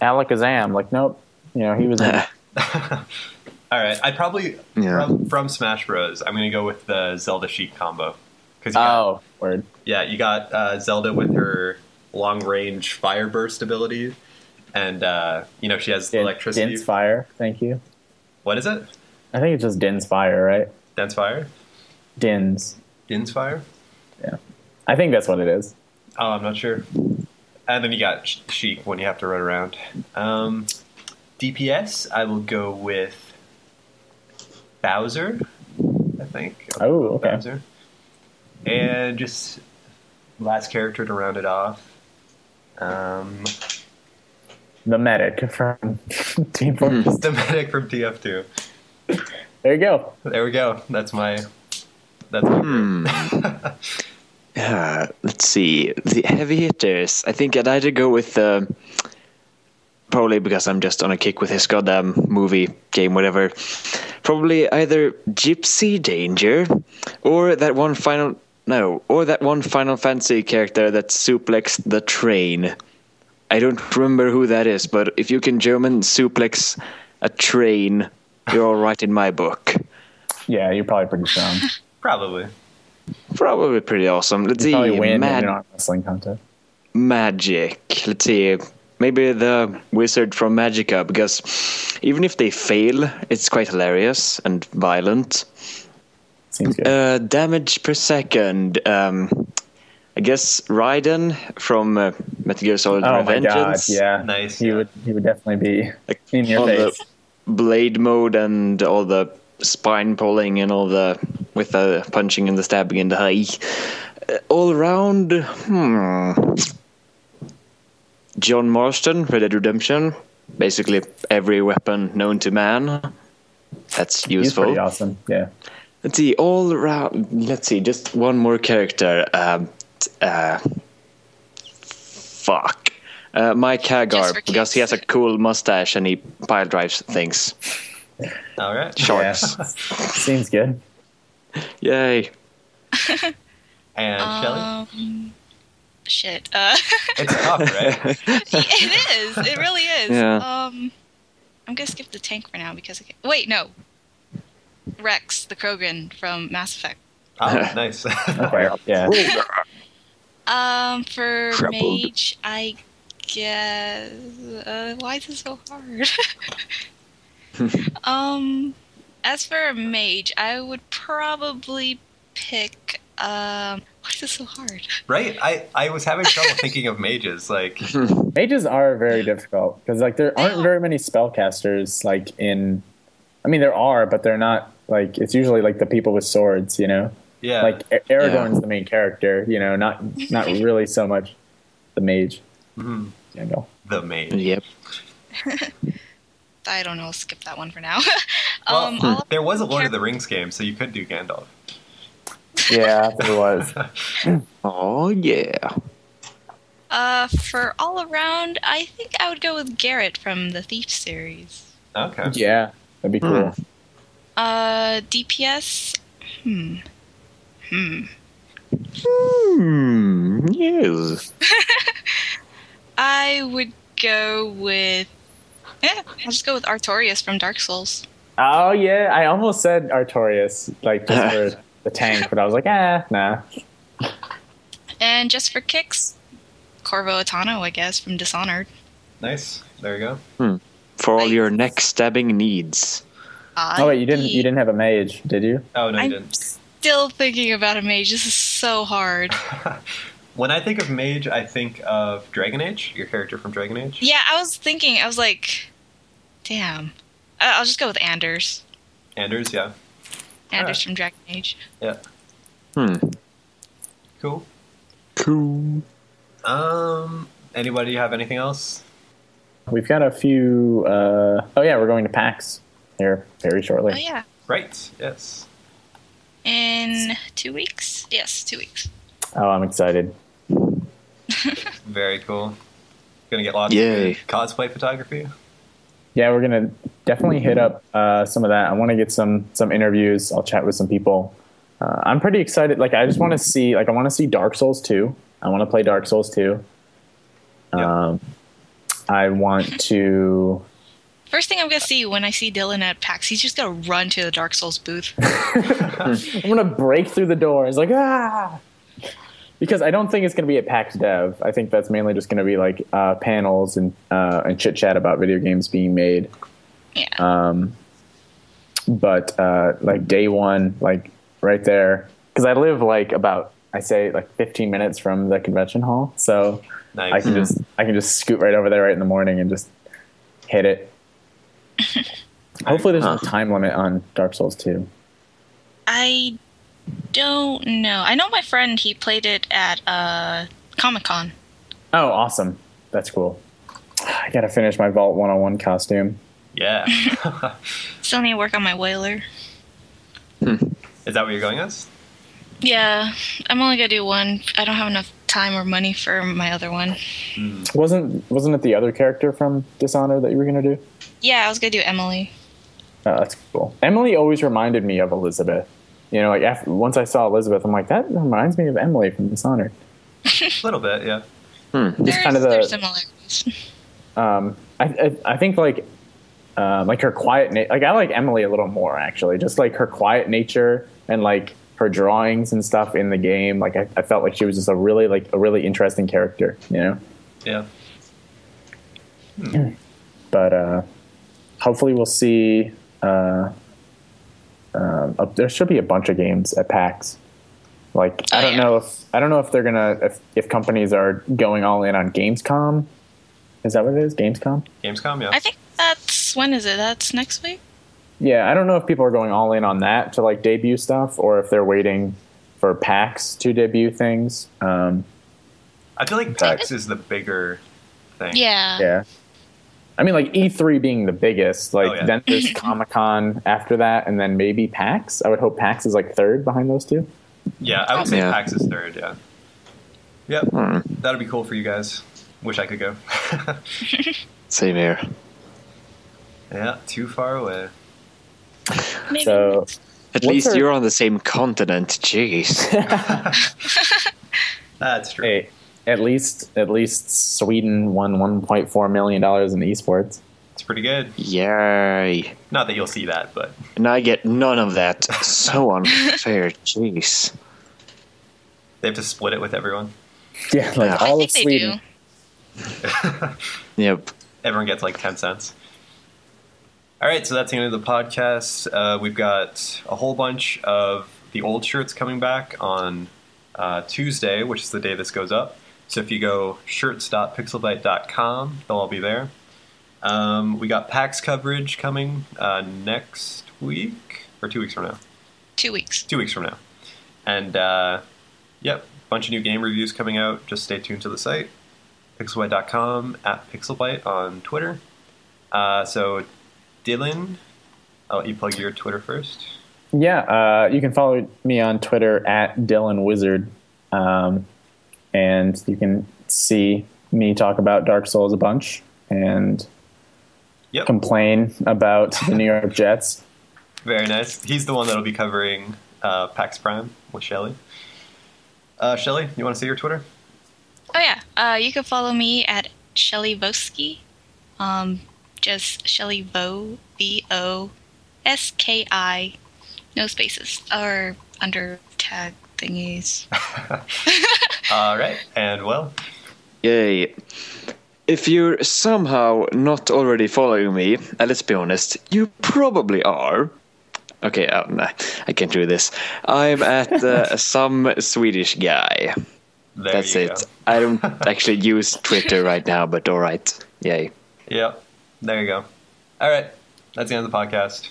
Alakazam. Like, nope, you know, he was in (laughs) all right. I probably Yeah. from, from Smash Bros. I'm gonna go with the Zelda Sheik combo because you got, Oh, word. yeah, you got uh, Zelda with her long range fire burst ability, and uh, you know she has Din- electricity. Din's Fire. Thank you. What is it? I think it's just Din's Fire, right? Dense fire. Din's. Din's fire. I think that's what it is. Oh, I'm not sure. And then you got Sh- Sheik when you have to run around. Um, DPS, I will go with Bowser, I think. Oh, okay. Bowser. And just last character to round it off. Um, The medic from (laughs) Team (laughs) Fortress. the medic from TF2. There you go. There we go. That's my. That's my Hmm. (laughs) Uh, let's see. The heavy hitters. I think I'd either go with uh, probably because I'm just on a kick with his goddamn movie game, whatever. Probably either Gypsy Danger or that one final no, or that one Final Fantasy character that suplexed the train. I don't remember who that is, but if you can German suplex a train, you're all right in my book. Yeah, you're probably pretty strong. (laughs) Probably. Probably pretty awesome. Let's You see. probably win Mad- in an arm wrestling contest. magic. Let's see. Maybe the wizard from Magicka, because even if they fail, it's quite hilarious and violent. Seems good. Uh, damage per second. Um, I guess Raiden from uh, Metal Gear Solid oh my god, yeah. Nice, He would he would definitely be Like, in your on face. the blade mode and all the spine pulling and all the with the punching and the stabbing and the high. Uh, all around, hmm. John Marston, Red Dead Redemption. Basically, every weapon known to man. That's He's useful. pretty awesome. Yeah. Let's see, all around. Let's see, just one more character. Um, t- uh, fuck. Uh, Mike Just Haggar, because he has a cool mustache and he pile drives things. All right. Sharks. Seems good. Yay. (laughs) And Shelly? Um, shit. Uh, (laughs) It's tough, right? it is. It really is. Yeah. Um, I'm gonna skip the tank for now because I can- wait, no. Wrex, the Krogan from Mass Effect. Oh, nice. (laughs) Okay. Yeah. Um, for Troubled. mage, I guess. Uh, why is this so hard? (laughs) um, as for a mage, I would probably pick. Um, why is this so hard? right? I, I was having trouble (laughs) thinking of mages. Like, (laughs) Mages are very difficult because like there aren't very many spellcasters like in. I mean, there are, but they're not like it's usually like the people with swords. You know, yeah. like A- Aragorn's the main character. You know, not not really so much the mage. Mhm. Gandalf. the mage. Yep. I don't know. I'll skip that one for now. (laughs) Well, um, all- there was a Lord of the Rings game, so you could do Gandalf. Yeah, there was. (laughs) Oh, yeah. uh, for all around, I think I would go with Garrett from the Thief series. Okay. Yeah, that'd be cool. Uh, DPS. Hmm. Hmm. Hmm. Yes. (laughs) I would go with. Yeah, (laughs) I'll just go with Artorias from Dark Souls. Oh yeah, I almost said Artorias like just for (laughs) the tank, but I was like, ah, nah. And just for kicks, Corvo Attano, I guess, from Dishonored. Nice. There you go. For all Nice. your neck stabbing needs. Oh wait, you didn't you didn't have a mage, did you? Oh, no, you I'm didn't. still thinking about a mage. This is so hard. (laughs) When I think of mage, I think of Dragon Age, your character from Dragon Age. Yeah, I was thinking. I was like, damn. I- I'll just go with Anders. Anders, yeah. Anders Alright. from Dragon Age. Yeah. Hmm. Cool. Cool. Um, anybody have anything else? We've got a few. Uh, oh yeah, we're going to PAX here very shortly. Oh yeah, Right. Yes. in two weeks. Yes, two weeks. Oh, I'm excited. (laughs) Very cool. Gonna get lots Yay. of cosplay photography. Yeah, we're gonna definitely hit up uh, some of that. I want to get some some interviews. I'll chat with some people. Uh, I'm pretty excited. Like, I just want to see. Like, I want to see Dark Souls 2. I want to play Dark Souls 2. Yeah. Um, I want to. First thing I'm gonna see when I see Dylan at PAX, he's just gonna run to the Dark Souls booth. (laughs) I'm gonna break through the door. It's like ah, because I don't think it's gonna be at PAX Dev. I think that's mainly just gonna be like uh, panels and uh, and chit chat about video games being made. Yeah. Um, but uh, like day one, like right there, because I live like about I say like 15 minutes from the convention hall, so Nice. I can just I can just scoot right over there right in the morning and just hit it. (laughs) Hopefully, there's no time limit on Dark Souls 2. I don't know. I know my friend. He played it at uh, Comic Con. Oh, awesome! That's cool. I gotta finish my Vault 101 costume. yeah. (laughs) Still need to work on my whaler. Is that what you're going as? Yeah, I'm only gonna do one. I don't have enough time or money for my other one. Wasn't wasn't it the other character from Dishonor that you were gonna do? Yeah, I was gonna do Emily. Oh, that's cool. Emily always reminded me of Elizabeth. You know, like after, once I saw Elizabeth, I'm like, that reminds me of Emily from Dishonored. A little bit, yeah. Just There's, kind of the, similarities. um, I, I, I think like, um, like her quiet, na- like I like Emily a little more actually. Just like her quiet nature and like her drawings and stuff in the game. Like I, I felt like she was just a really like a really interesting character. You know. Yeah. but uh, hopefully we'll see. Uh, um, uh, there should be a bunch of games at PAX. Like I Oh, don't yeah. know if I don't know if they're gonna if if companies are going all in on Gamescom. Is that what it is? Gamescom? Gamescom, yeah. I think that's when is it? That's next week. Yeah, I don't know if people are going all in on that to like debut stuff, or if they're waiting for PAX to debut things. Um, I feel like PAX is the bigger thing. Yeah. Yeah. I mean, like E3 being the biggest, like Oh, yeah. then there's (laughs) Comic Con after that, and then maybe PAX. I would hope PAX is like third behind those two. Yeah, I would say Yeah. PAX is third. Yeah. Yep, Hmm. that'd be cool for you guys. Wish I could go. (laughs) Same here. yeah, too far away. Maybe. So At What's least our- you're on the same continent. Jeez. (laughs) That's true. hey, at least at least Sweden won 1.4 million dollars in esports. It's pretty good. Yay. Not that you'll see that, but And I get none of that. So (laughs) unfair. Jeez. they have to split it with everyone. Yeah, like Yeah. I all think of they Sweden. do. (laughs) Yep. everyone gets like 10 cents. All right, so that's the end of the podcast. Uh, we've got a whole bunch of the old shirts coming back on uh, Tuesday, which is the day this goes up. So if you go shirts.pxlbyte.com, they'll all be there. Um, we got PAX coverage coming uh, next week, or two weeks from now. Two weeks. Two weeks from now. And, uh, yep, bunch of new game reviews coming out. Just stay tuned to the site. Pxlbyte.com, at Pxlbyte on Twitter. Uh, so, Dylan, I'll let you plug your Twitter first. Yeah, uh, you can follow me on Twitter at Dylan Wizard, um, and you can see me talk about Dark Souls a bunch and Yep. complain about the New York Jets. (laughs) Very nice. He's the one that'll be covering uh, PAX Prime with Shelly. Uh, Shelly, you want to see your Twitter? Oh yeah. Uh, you can follow me at Shelly Voski. Um, just Shelly Vo V O S K I, no spaces or under tag thingies. (laughs) All right, and well, Yay. If you're somehow not already following me, uh, let's be honest, you probably are. Okay, uh, nah, I can't do this. I'm at uh, (laughs) some Swedish guy. there That's you it. go. I don't (laughs) actually use Twitter right now, but alright. Yay. Yep, there you go. All right, that's the end of the podcast.